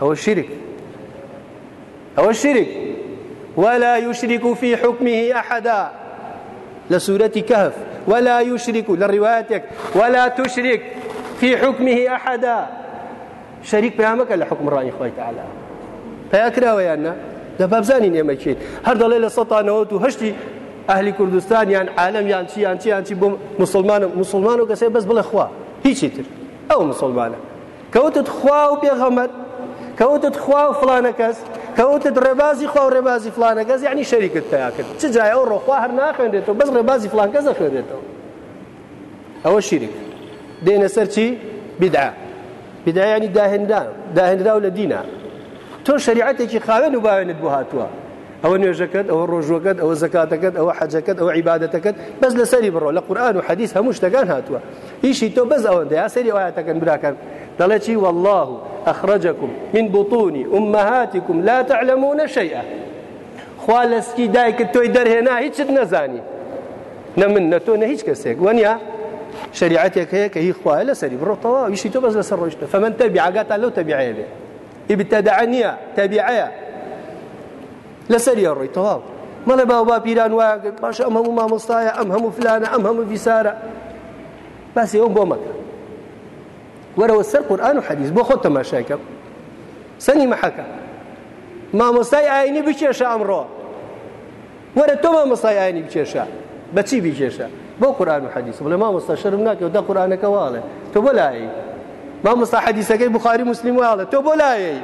ئەوە شیرک ئەوە شیرک ولا يشرك في حكمه أحدا لسورة كهف ولا يشرك لروايتك ولا تشرك في حكمه أحدا شريك بيامك لحكم الرأي خوي تعالى فيكرا ويانا لباب زاني نعمة كين هر دليل السلطة نوت وهشتي ئەهلی کوردستان یان عالم یان چی یان چی یان چی بۆ مسلمانم مسلمان و کەسێ بەس بڵێ خوا هیچی تر ئەو مسلمانە کەوتت خوا و پێغەمەت کەوتت خوا و فلانە کەس کەوتت ڕێبازی خوا و ڕێبازی فلانەگەز یعنی شەریکت پیا کرد چ جای ئەو ڕۆخوا هەر ناخوێنێتەوە بەس ڕێبازی فلانکە زەخوێنێتەوە ئەوە شیرک دێنە سەر چی بدعا بدعا یعنی داهێنرا داهێنراو لە دینە تۆ شریعەتێکی خاوێن و باوێنت بۆ هاتووە ئەوە نوێژەکەت ئەوە ڕۆژوەکەت ئەوە زکاتەکەت ئەوە حەجەکەت ئەوە عیباەتەکەت بەس لەسەری بڕۆ لە قورآان و حەدیث هەموو شتەکان هاتووە ئیشی تۆ بەس ئەوەندەیە سەری ئاەتەکەن براکەن دەڵێ چی والله ئەخرەجەکم من بوتونی ئومەهاتیکم لا تعلمونە شەیە خوا لەسکی دایکت تۆی دەرهێنا هیچت نەزانی نە من نە تۆ نە هیچ کەسێک وەنیا شریعەتێک هەیە کە هی خوایە لەسەری بڕۆتەوە ویشی تۆ بەس لەسەر ڕۆشتە فەمەن تەبیعگاتا لەو تەبیعەیە بێ ئیبتەدەع نییە تەبیعەیە لەسەریە ڕۆی تەواو مەڵێ باو با پیران وایە پاش ئەم هەموو مامۆستایە ئەم هەموو فلانە ئەم هەموو ویسارە باسی ئەوم بۆ مەکە وەرەوە سەر قورآن و حەدیث بۆ خۆت تەماشاکە سەنی مەحەکە مامۆستای ئاینی بکێشە ئەمڕۆ وەرە تۆ مامۆستای ئاینی بکێشە بەچی بکێشە بۆ قورآن و حەدیث بڵێ مامۆستا شەرم ناکەەوە دا قورآنەکە واڵێ تۆ بۆ لایە مامۆستا حەدیثەکەی بخاری مسلیم واڵە تۆ بۆ لایەی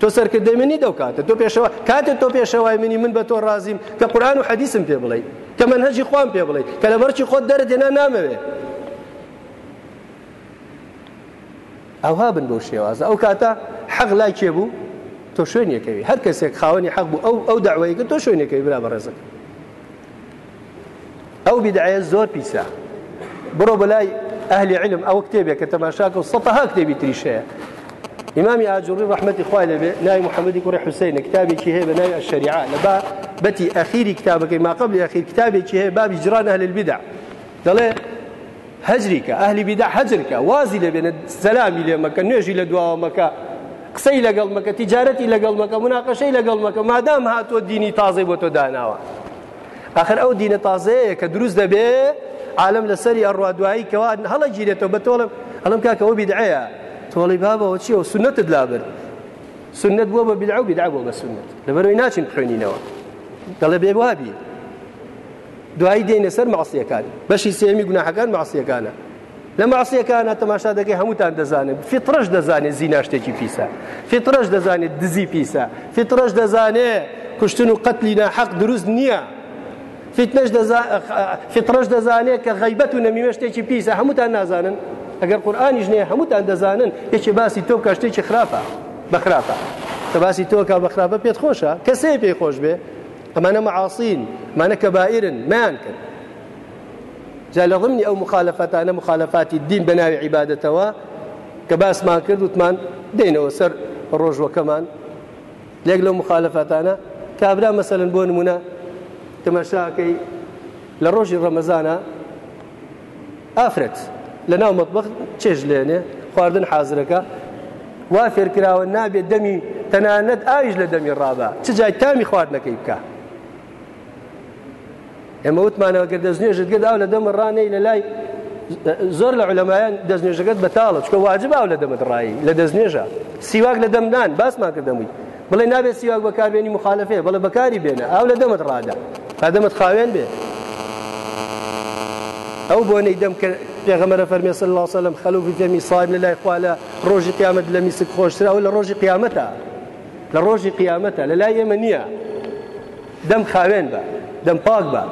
تۆ سەرکردەمەنی دەو کاتە تۆ پێشەوە کاتێک تۆ پێشەوای منی من بە تۆ ڕازیم کە قورآن و حەدیسم پێ بڵێ کە من هەجی خۆم پێ بڵێ کە لە بەرچی خۆت دەرە دێنا نامەوێ ئەوها بن بۆ شێوازە ئەو کاتە حەق لای کێ بوو تۆ شوێنیەکەوی هەر کەسێک خاوەنی حەق بوو ئەو ئەو داوایی کرد تۆ شوێنەکەی برا بە ڕێزەکە ئەو بدعەیە زۆر پیسە بڕۆ بەلای ئەهلی علم ئەو کتێبێک کە تەماشاکە و سەها کتێبی تریشەیە ئیمامی ئاجووری ڕحمەتی خوای لەبێ نای محەممەدی کوڕی حوسینە کتابێکی هەیە بە ناوی ئەشریعا لە با بەتی ئەخیری کتابەکەی ماقبلی ئەخیر کتابێکی هەیە بابی جرانە هەل البدع دەڵێ هەجریکە ئەهلی بیدا حەجرکە وازی لەبێنە سەلامی لێ مەکە نوێژی لە دواوە مەکە قسەی لەگەڵ مەکە تیجارەتی لەگەڵ مەکە مناقەشەی لەگەڵ مەکە مادام هاتۆ دینی تازەی بۆ تۆ داناوە آخر ئەو دینە تازەیە کە دروست دەبێ عالم لەسەری ئەڕوادایی کەوا هەڵە گیرێتەوە بە تۆڵم هەڵم کاکەەوە بیدعەیە تۆڵی بابەوە چیەوە سنەتت لابر سنت بووە بە بیدعو بیدع بۆ بە سنت لەبەرەوەی ناچین بخوێنینەوە دەڵێ بێ وابی دوایی دێنێ سەر مەعسیەکان بەشی سێمی گوناحەکان مەعسیەکانە لە مەعسیەکانە تەماشا دەکەی هەمووتان دەزانێت فیترش دەزانێت زینا شتێکی پیسە فیترش دەزانێت دزی پیسە فیترش دەزانێ کوشتن و قەتلی ناحەق دروست نییە فیترش دەزانێت کە غیبەت و نەمیوە شتێکی پیسە هەمووتان نازانن ئەگەر قورآانیش نێ هەمووتان دەزانن یەکی باسی تۆ کە شتێکی خراپە بەخراپە تە باسی تۆ کا بەخراپە پێت خۆشە کەسێ پێی خۆش بێ ئەمانە معاصین ئەمانە کەبائرن مایان کرد جا لە ضمنی ئەو مخالەفەتانە مخالەفاتی دین بە ناوی عیبادەتەوە کە باسمان کرد وتمان دێنەوە سەر ڕۆژوەکەمان لێک لەو مخالەفەتانە کابرا مەسەلەن بۆ نمونە تەمەشاکەی لە ڕۆژی ڕەمەزانە ئافرەت لە ناو مەتبخ چێژ لێنێ خواردن حازرەکە وا فێرکراوە نابێت دەمی تەنانەت ئاویش لە دەمی ڕابە چ جای تامی خواردنەکەی بکە ئێمە وتمانەوە گە دەستنوێژت گەدا لە دەمە ڕانەی لە لای زۆر لە علەمایان دەستنێژەکەت بەتاڵە چکە واجب ئەو لە دەمت ڕایی لە دەستنێژە سیواک لە دەمدان باسمان کردەمووی بڵێ نابێت سیواک بەکاربێنی مخالفەیە بەڵێ بەکاری بێنە ئاو لە دەمت ڕادا تا دەمت خاوێن بێ ئەو بۆنەی دەم کرد پێغەمەرە فەرمیێسە الله سەلم خەلوفی فێمی سایم لە لای خوا لە ڕۆژی قیامەت لە میسک خۆشترا و لە ڕۆژی قیامەتە لە ڕۆژی قیامەتە لە لای ئێمە نییە دەم خاوێن بە دەم پاک بە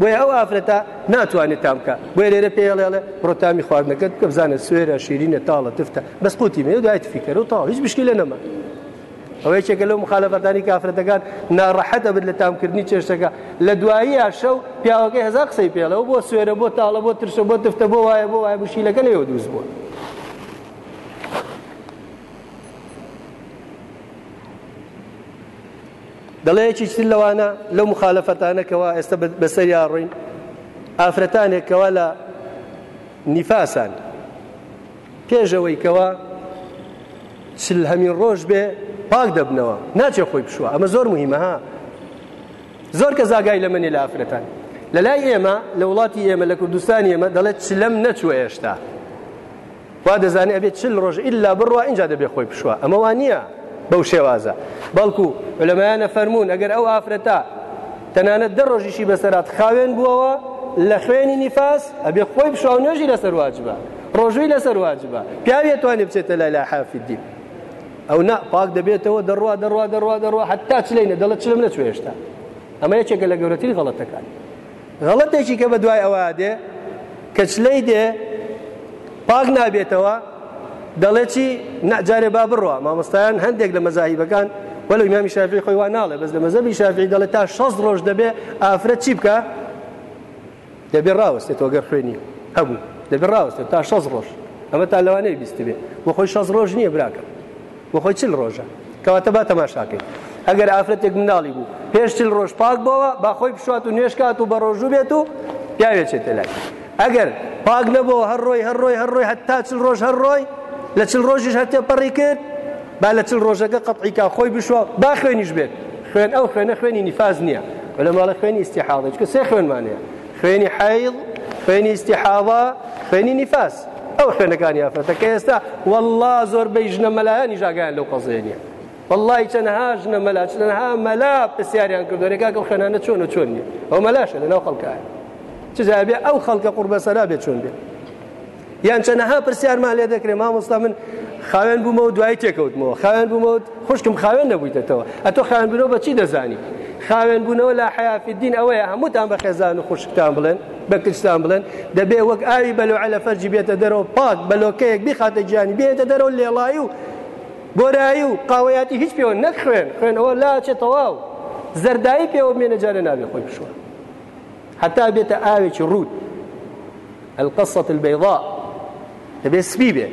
بۆیە ئەو ئافرەتا ناتوانێت تام بکە بۆیە لێرە پێڵێڵێ ڕۆتامی خواردنەکەت کە بزانە سوێرە شیرینە تاڵە تفتە بەس قوتی مێ دوایت فیکەر و تا هیچ بشکی لە نەما ئەوەی چێکە لەو مخالەفەردانی کافرەتەکان ناڕەحەتە بێت لە تامکردنی چێشتەکە لە دوایی شەو پیاوەکەی هەزار قسەی پێڵەوە بۆ سوێرە بۆ تاڵە بۆ ترشە بۆ تفتە بۆ وایە بۆ وایە بشیلەکە لەوە دووست بووە. دەڵەیەکی چتر لەوانە لەو مخالەفەتانەکەەوە ئێستا بەسەر یاڕوین ئافرەتانێکەوە لە نیفاسان پێشەوەیکەوە چل هەمین ڕۆژ بێ پاک دەبنەوە ناچێ خۆی بشووە ئەمە زۆر مهمەها زۆر کە زاگای لە منی لە ئافرەتان لە لای ئێمە لە وڵاتی ئێمە لە کوردستان ئێمە دەڵێت چلم نەچوە ئێشتا وا دەزانێت ئەبێت چل ڕۆژ ئللا بڕوا اینجا دەبێ خۆی بشووە ئەمەوان نییە بەو شێوازە بەڵکو لەمایانە فەرمونون ئەگەر ئەو ئافرەتا تەنانەت دە ڕۆژیشی بەسەرات خاوێن بووەوە لە خوێنی نیفاس ئەبێ خۆی بشاونێژی لەسەر واجبە ڕۆژووی لەسەر واجبە پیاوێتوانێ بچێتە لە لا حافیدی ئەو نا پاک دەبێتەوە دەڕوا دەڕوا دەڕوا دەڕوا حتا چلینە دەڵە چلم لە توێشتا ئەمە یەکێکە لە گەورەتری غەڵەتەکان غەڵەتێکی کە بە دوای ئەوە دێ کە چلەی دێ پاک نابێتەوە دەڵێ چی نەجارێ با بڕوە مامۆستایان هەندێک لە مەزاهیبەکان وەلو ئیمامی شافعی خۆی وا ناڵێ بەس لە مەزەبی شافعی دەڵێت تا 6 ڕۆژ دەبێ ئافرەت چی بکە دەبێ ڕاوستێتەوە گەر خوێنی هەبوو دەبێ ڕاوستێت تا 6 ڕۆژ ئەمە تا لەوانەیە بیست بێ بۆ خۆی 6 ڕۆژ نییە براکە بۆ خۆی چل ڕۆژە کەواتە با تەماشاکەین ئەگەر ئافرەتێک مناڵی بوو پێش چل ڕۆژ پاک بووە با خۆی پشات و نوێشکات و بە ڕۆژوو بێت و پیاوێچێتە لای ئەگەر پاک نەبەوە هەر ڕۆی هەر ڕۆی هەر ڕۆی هەتا چل ڕۆژ هەر ڕۆی لە چل ڕۆژیش هەرتێ پەڕی کرد با لە چل ڕۆژەکە قەتعیکا خۆی بشوە با خوێنیش بێت خوێن ئەو خوێنە خوێنی نیفاز نییە بە لە ماڵە خوێنی استیحاڵی کە سێ خوێنمانەیە خوێنی حیڵ خوێنی استیحاڵە خوێنی نیفاس ئەو خوێنەکانی یافرەتە کە ئێستا والله زۆربەی ژنە مەلایانی ژاگیان لەو قەزێنە والله چەنەها ژنە مەلا چەنەها مەلا پرسیاریان کردوێکا کە خوێنانە چۆن و چۆن نیە ئەو مەلاشە لەناو خەڵکایە چزابێ ئەو خەڵکە قوربەسەرا بێت چۆن بێت یان چەنەها پرسیارمان لێ دەکرێ مامۆستا من خاوێن بوومە و دوای تێکەوتمەوە خاوێن بوومەوە خوشکم خاوێن نەبوویتەوە ئەتۆ خاوێن بنەوە بە چی دەزانی خاوێن بوونەوە لا حیافی دین ئەوەیە هەمووتان بە خێزان و خوشکتان بڵێن بە کردستان بڵێن دەبێ وەک ئاوی بەلوعە لە فەرجی بێتە دەرەوە پاک بەلۆکەیەک بیخاتە گیانی بێتە دەرەوە لێڵایی و بۆرایی و قاوەیەتی هیچ پێوە نەخوێن خوێنەوە لاچێت تەواو زەردایی پێوە مێنەجارە ناوێ خۆی بشوە حتا بێتە ئاوێکی ڕوود القصة البيضاء دەبێت سپی بێ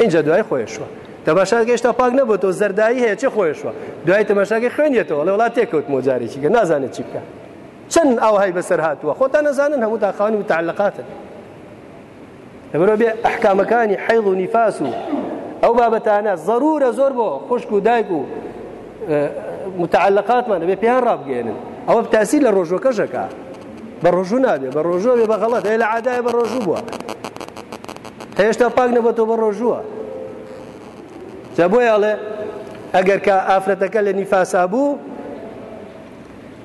اینجا دوای خۆیشوە تەماشا گەشتا پاک نەبوو تۆ زەردایی هەیە چه خۆیشوە دوای تەماشاگە خوێنێتەوە لە وڵات تێکەوت مۆجارێکی کە نازانێت چی بکە چەند ئەو هەی بەسەر هاتووە خۆتان نەزانن هەموو تاخانی و تعلقاتن لەبەرەوە بێ ئەحکامەکانی حەیڵ و نیفاس و ئەو بابەتانە ضرورە زۆر بۆ خوشک و دایک و متعلقاتمان بێ پێیان ڕابگەێنن ئەوە تاسی لە ڕۆژەکەشەکە بە ڕۆژوو نابێ بە ڕۆژۆ بێ بەغەڵەت لە عادایە بە ڕۆژوو بووە هێشتا پاک نەبێتەوە بە ڕۆژووە جا بۆیاڵێ ئەگەر کە ئافرەتەکە لە نیفاسا بوو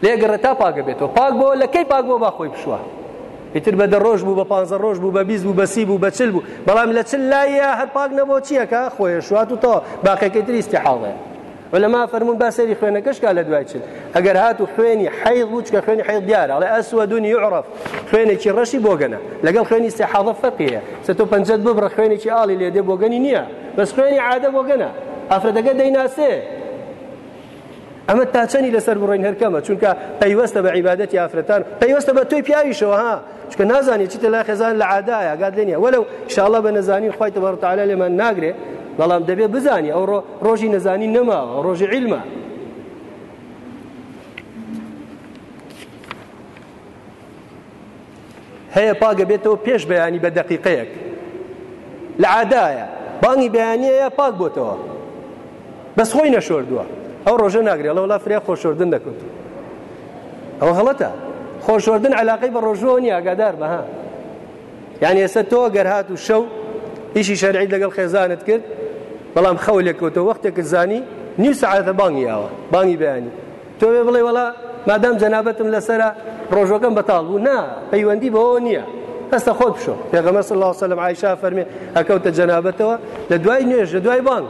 لێگەڕە تا پاکە بێتەوە پاک بۆ لەکەی پاک بۆ با خۆی پشووە پێتر بەدە ڕۆژ بوو بە پ ڕۆژ بوو بە بیست بوو بە سی بوو بە چل بوو بەڵام لە چل لایە هەر پاک نەبەوە چیەکە خۆیە شوات و تەوە باقیەکەی تریستی حاڵەیە ولما فەرمونون با سەری خوێنەکەشکا لە دوایچن ئەگەر هات و خوێنی حەیڵ وچکە خوێنی حەیڵ دیارە ئەڵێ ئەسوەدونی یعرف خوێنێکی ڕەشی بۆگەنە لەگەڵ خوێنی سێحاڵە فەقیە سە تۆ پەنجەت ببڕە خوێنێکی ئاڵی لێدێ بۆگەنی نییە بەس خوێنی عادە بۆگەنە ئافرەتەکە دەیناسێ ئەمە تاچەنی لەسەر بڕین هەرکەمە چونکە پەیوەستە بە عیبادەتی ئافرەتان پەیوەستە بە توی پیاویشەوە ها چکە نازانێت چیتە لا خێزان لە عادایە گات لێنە وەلو شاڵە بە نەزانی خخوای تەبڕتەعاالە لێمان ناگرێ بەڵام دەبێ بزانانی ئەو ڕۆژی نەزانی نەماوە ڕۆژی عیلمە هەیە پاگە بێتەوە پێش بەیانی بە دەقیقەیەک لە عادایە بانگی بەیانەیە پاک بۆتەوە بەس خۆی نەشۆردووە ئەو ڕۆژە ناگرێت لەولا فرێ خۆشۆردن دەکوت ئەو هەڵەتە خۆشۆردن علاقی بە ڕۆژۆ نیە ئاگادار بەها یعنی ئێستا تۆ گەرهات و شەو ئیشی شەرعی لەگەڵ خێزانت کرد بەڵام خەو لێکەوتەوە وەختێکە زانی نیو سعاتە بانگی ئاوە بانگی بەیانی تۆ بێ بڵێ وڵا مادام جەنابەتم لەسرە ڕۆژەکەم بەتاڵ بوو نا پەیوەندی بەەوە نییە هەستە خۆت بشۆ پێغەمە سڵ الله سەلم عیشا فەرمێ ئەکەوتە جەنابەتەوە لە دوای نوێژ لە دوای بانگ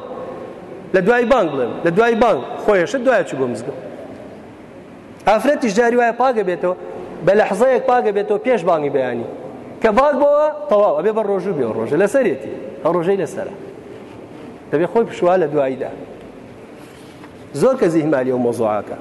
لە دوای بانگ بڵێم لە دوای بانگ خۆیەشە دوایە چ بۆ مزگە ئافرەتیش جاری وایە پاگە بێتەوە بە لە حزەیەک پاگە بێتەوە پێش بانگی بەیانی کە باگ بۆەوە تەواو ئەبێ بە ڕۆژوو بێ ڕۆژە لەسەرێتی ئەو ڕۆژەی لەسەرە دەبێ خۆی پشوە لە دواییدا زۆر کە زیهمالی ئەو مۆزوعاکە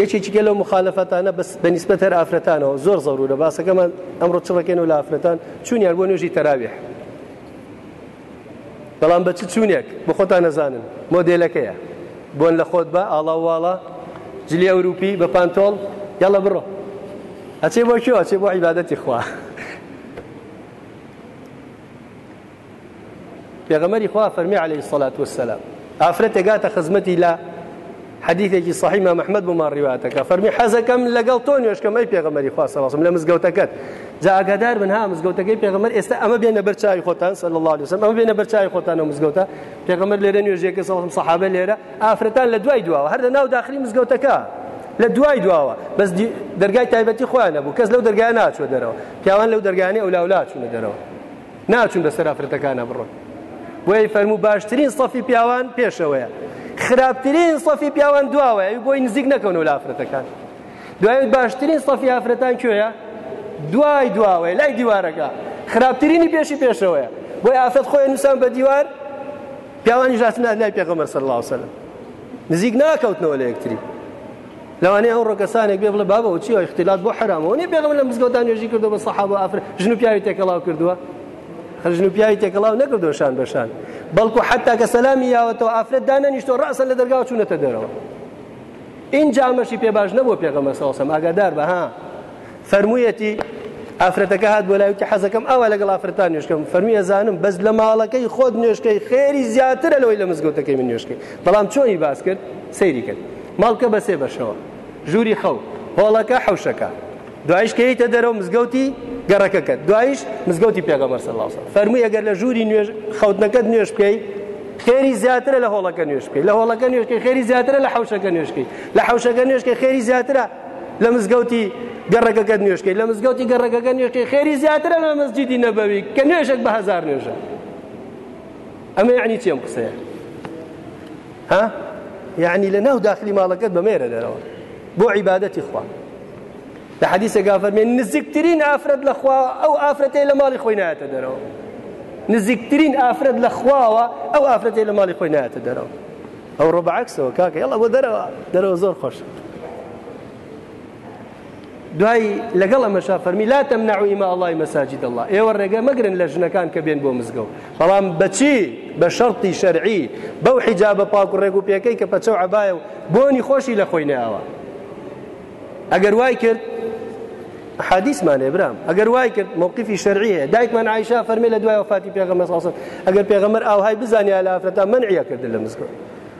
یەکێکیکە لەو مخالفەتانە بە نسبەت هەر ئافرەتانەوە زۆر زەڕوورە باسەکەمان ئەمڕۆ چڕەکەن و لە ئافرەتان چونیان بۆ نوێژی تەراویح بەڵام بە چ چونێک بە خۆتان نەزانن مۆدلەکەیە بۆن لە خۆت بە ئاڵاواڵە جلی ئەوروپی بە پانتۆڵ یاڵە بڕۆ ئەچێ بۆ کێ ئەچێ بۆ عیبادەتی خوا <laughs> پێغەمەری خوا فەرمی عليه الصلاة والسلام ئافرەتێگاتە خزمەتی لە حدیثێکی صحیمە مححمد بمان ڕیواتەکە فەرمی حەزەکەم لەگەڵ تۆ نوێشکەم ئەی پێغەمەری خواسەڵسم لە مزگەوتەکەت جاگادار بن ها مزگەوتەکەی پێغمەر ئێستا ئەمە بێنە بەرچوی خۆتان سەل الله لەسم ئەمە بێنە بەرچوی خۆتانە مزگەوتە پێغمەر لێرە نوێژێکە سەڵم سەحابە لێرە ئافرەتان لە دوای دواوە هەر لە ناو داخلی مزگەوتەکە لە دوای دواوە بەس دەرگای تایبەتی خۆیان نەبوو کەس لەو دەرگای ناچوە دەرەوە پیاوان لەو دەرگانی ئەو لاولا چوونە دەرەوە ناچوون بە سەرافرەتەکانە بڕۆن بۆی فەرمو باشترین سەفی پیاوان پێشەوەیە خراپترین سەفی پیاوان دواوە ئەوی بۆی نزیک نەکەون و لافرەتەکان دوایت باشترین سەفی ئافرەتان کوێیە دوای دواوەیە لای دیوارەکە خراپترینی پێشی پێشەوەیە بۆی ئافرەت خۆی نووسان بە دیوار پیاوانی ژاتنا لای پێغەمەر سەر لاوسەلم نزیک ناکەوتنەوە لە یەکتری لەوانەیە ئەو ڕۆکەسانێک بێ بڵە بابە و چی ئەو اختیلات بۆ حرامەوە نیە پێغەمە لە مزگەوتان نوێژی کردو بە سەحاب و ئافر ژن و پیاوی تێکەڵاو کردووە هەژن و پیاوی تێکەڵاو نەکردو شان بەشان بەڵکو حتا کە سەلامی یاوەتەوە ئافرەت دانەنیشتۆ ڕاستە لە دەرگاو چوونەتە دەرەوە این جامەشی پێ باش نەبوو پێغەمە ساوسم ئاگادار بە ها فەرموویەتی ئافرەتەکە هات بۆ لایوتی حەزەکەم ئەوە لەگەڵ ئافرەتان نوێشکەم فەرمیە زانم بەس لە ماڵەکەی خۆت نوێشکەی خێری زیاترە لەوەی لە مزگەوتەکەی من نوێشکەی بەڵام چۆنی باس کرد سەیری کرد ماڵکە بەسێ بەشەوە ژووری خەو هۆڵەکە حەوشەکە دوایش کەیتە دەرەوە مزگەوتی گەڕەکەکەت دوایش مزگەوتی پێگەمەەر سەلاوسە فەرمووی ئەگەر لە ژووری نوێژ خەوتنەکەت نوێش بکەی خێری زیاترە لە هۆڵەکە نوێشکەی لە هۆڵەکە نوێشکەی خێری زیاترە لە حوشەکە نوێشکەی لە حوشەکە نوێشکە خێری زیاترە لە مزگەوتی گەڕەکەەکە نوێشکەی لە مزگەوتی گەڕەکەەکە نوێشکەی خێری زیاترە لە مەزجدی نەبەوی کە نوێشک بە هزار نوێژە ئەمە یعنی چێم قسەیە ها یعنی لە ناو داخلی ماڵەکەت بەمێرە دەرەوە بۆ عیبادەتی خوان لە حەدیسێکا فەرمێن نزیکترین ئافرەت لەخوا ئەو ئافرەتەی لە ماڵی خۆی ناتە دەرەوە نزیکترین ئافرەت لە خواوە ئەو ئافرەتی لە ماڵی خۆی ناتە دەرەوە ئەو ڕۆبعکسەوە کاکە یڵە بۆ دەرەوە دەرەوە زۆر خۆش دوای لەگەڵ ئەمەشا فەرمی لا تەمنەعو ئیما ئەڵی مەساجد الله ئێوە ڕێگە مەگرن لە ژنەکان کە بێن بۆ مزگەوت بەڵام بەچی بە شەڕی شەرعی بەو حیجابە پاک و ڕێک و پێەکەی کە پەچەو عبایە و بۆنی خۆشی لە خۆی ناوە ئەگەر وای کرد حدیثمان برام ئەگەر وای کرد موقفی شەرعیە دایکمان عیشا فەرمی لە دوای وفاتی پێغەمبەر ساسن ئەگەر پێغەمبەر ئاوهای بزانیا لە ئافرەتا منعە کردن لە مزگەوت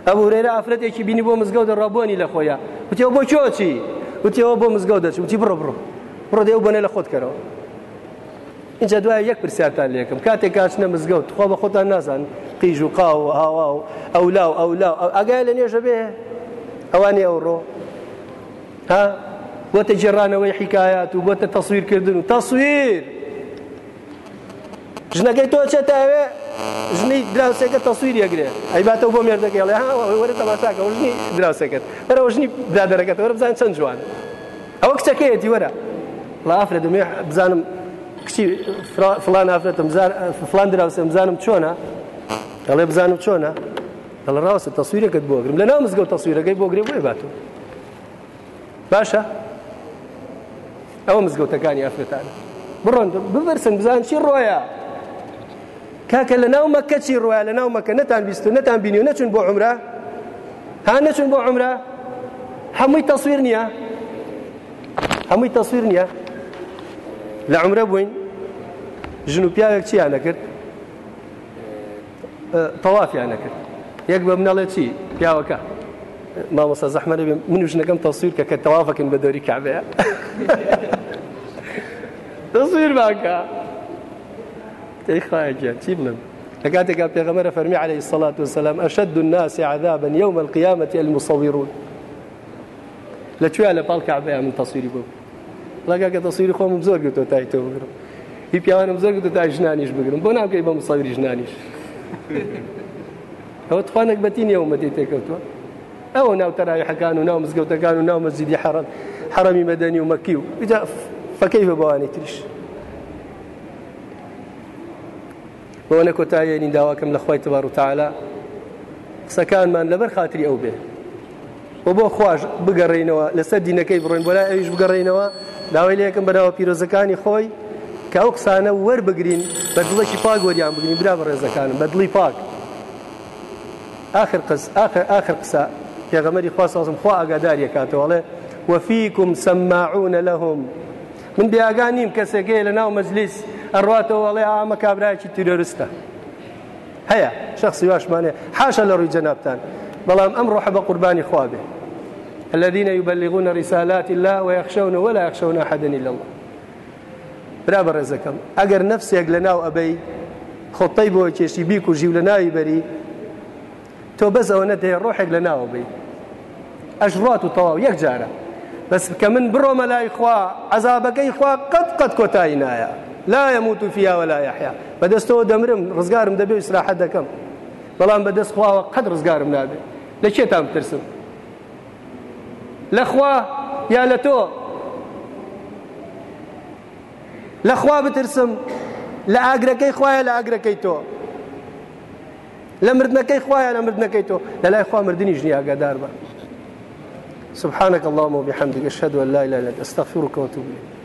ئەو هورێرە ئافرەتێکی بینی بۆ مزگەوت ڕابوانی لە خۆیە وتیەوە بۆ چۆچی وتیەوە بۆ مزگەوت دەچ وتی بڕۆ بڕۆ بڕۆ دێو بنە لە خۆت کەرەوە اینجا دوای یەک پرسیارتان لێکم کاتێک کاچنە مزگەوت خۆ بە خۆتان نازان قیژ و قاو و هاوا و ئەولاو ئەولاو ئەگای لە نێژە بێ ئەوانی ئەوڕۆ ها بۆتە جێڕانەوەی حیکایات و بۆتە تەسویرکردن و تەسویر ژنەکەی تۆ چێتە ئەوێ ژنی دراوسێکە تەسویر یەگرێ ئەیباتەوە بۆ مێردەکە لێ وەرە تەماساکە ژنی دراوسەکەت وەرە ژنی برادەرەکەت وەرە بزان چەند جوان ئەوە کچەکەیەتی وەرە لافرێت دەمێ بزانم کچی فلان ئافرەتم فلان دراوسێ بزانم چۆنە دەڵێ بزانم چۆنە دەڵە ڕاستە تەسویرەکەت بۆگرم لە ناو مزگەوت تەسویرەکەی بۆگرێ بۆی باتوو باشە؟ ئەوە مزگەوتەکانی ئەفرەتانە بڕۆن ببرسن بزان چی ڕۆیە کاکە لە ناو مەکە چی ڕوایە لە ناو مەکە نەتان بیست و نەتان بینی و نەچون بۆ عمرە ها نەچون بۆ عمرە هەمووی تەسویر نییە هەمووی تەسویر نییە لە عمرە بووین ژن و پیاوێک چیان نەکرد تەوافیان نەکرد یەک بە منەڵێ چی پیاوەکە مامۆسا زەحمە من ژنەکەم تەسویر کە کە تەواافەکەن بە دەوری کابەیە تەسویر باکە تیخواەکە چی بڵم لە کاتێکا پێغەمەرە فەرمی عليه الصلاة والسلام أشد الناس عذابا يوم القيامة المصورون لەکوێ لە پاڵ کابەیە من تەسویری بوو لەگا کە تەسویری خۆم زۆر گرتۆ تای تۆ بگرم هی پیاوانم زۆر گرتە تای ژنانیش بگرم بۆ نامکەی بە مسەوری ژنانیش ئەوە توانێک بەتین یەومەتی تێکەوتوە ئەوە ناو تەراویحەکان و ناو مزگەوتەکان و ناو مەزیدی حرم حرەمی مەدەنی و مەکی و ئیجا فەکەی بە بەوانی تریش بەوەنە کۆتاییێنین داواکەم لە خی تبار و تعالا قسەکانمان لەبەر خااتری ئەو بێ بۆ بۆ خوۆش بگەڕێنەوە لەسەر دینەکەی بڕێن بۆلا ئەویش بگەڕێنەوە داوای لەکەم بەراوە پیرۆزەکانی خۆی کە ئەو قسانە وەربگرین بە دڵێکی پاک وەریان بگرین برا بە ڕێزەکانم بە دڵی پاک آخر قس آخر آخر قسە پێغەمەری خوازم خوا ئاگاداری کاتەوەڵێ وەفیکم سەماعونە لەهم من بیاگان نیم کەسێکەیە لە ناو مەجلیس ئەڕاتەوەڵێ ئامە کابراایکی تیرۆریستە هەیە شخصی واشمانێ حاشە لە ڕووی جەنابان بەڵام ئەم ڕۆحە بە قوربانی خوابێ الذين يبلغون رسالات الله ويخشون ولا يخشون احدا الا الله برا بەڕێزەکەم ئەگەر نفسێک لە ناو ئەبەی خۆتەی بۆ کێشی بیک و ژیو لە ناوی بەری تۆ بەز ئەوەنە دێ ڕۆحێک لە ناوە بی ئەش ڕات و تەواو یەک جارە بەس کە من بڕۆمە لای خوا عذابەکەی خوا قەت قەت کۆتایی نایە لا يموت فيها ولا يحيا بەدەستەوە دەمرم ڕزگارم دەبێ و سراحەت دەکەم بەڵام بەدەست خواوە قەت ڕزگارم نابێ لە چێتان ترسم لەخوا یا لە تۆ لەخوا بترسم لە ئاگرەکەی خوایە لە ئاگرەکەی تۆ لە مردنەکەی خوایان لە مردنەکەی تۆ لە لای خوا مردنی ژنی ئاگادار بە سبحانك اللهم وبحمدك اشهد ان لا اله الا انت استغفرك واتوب اليك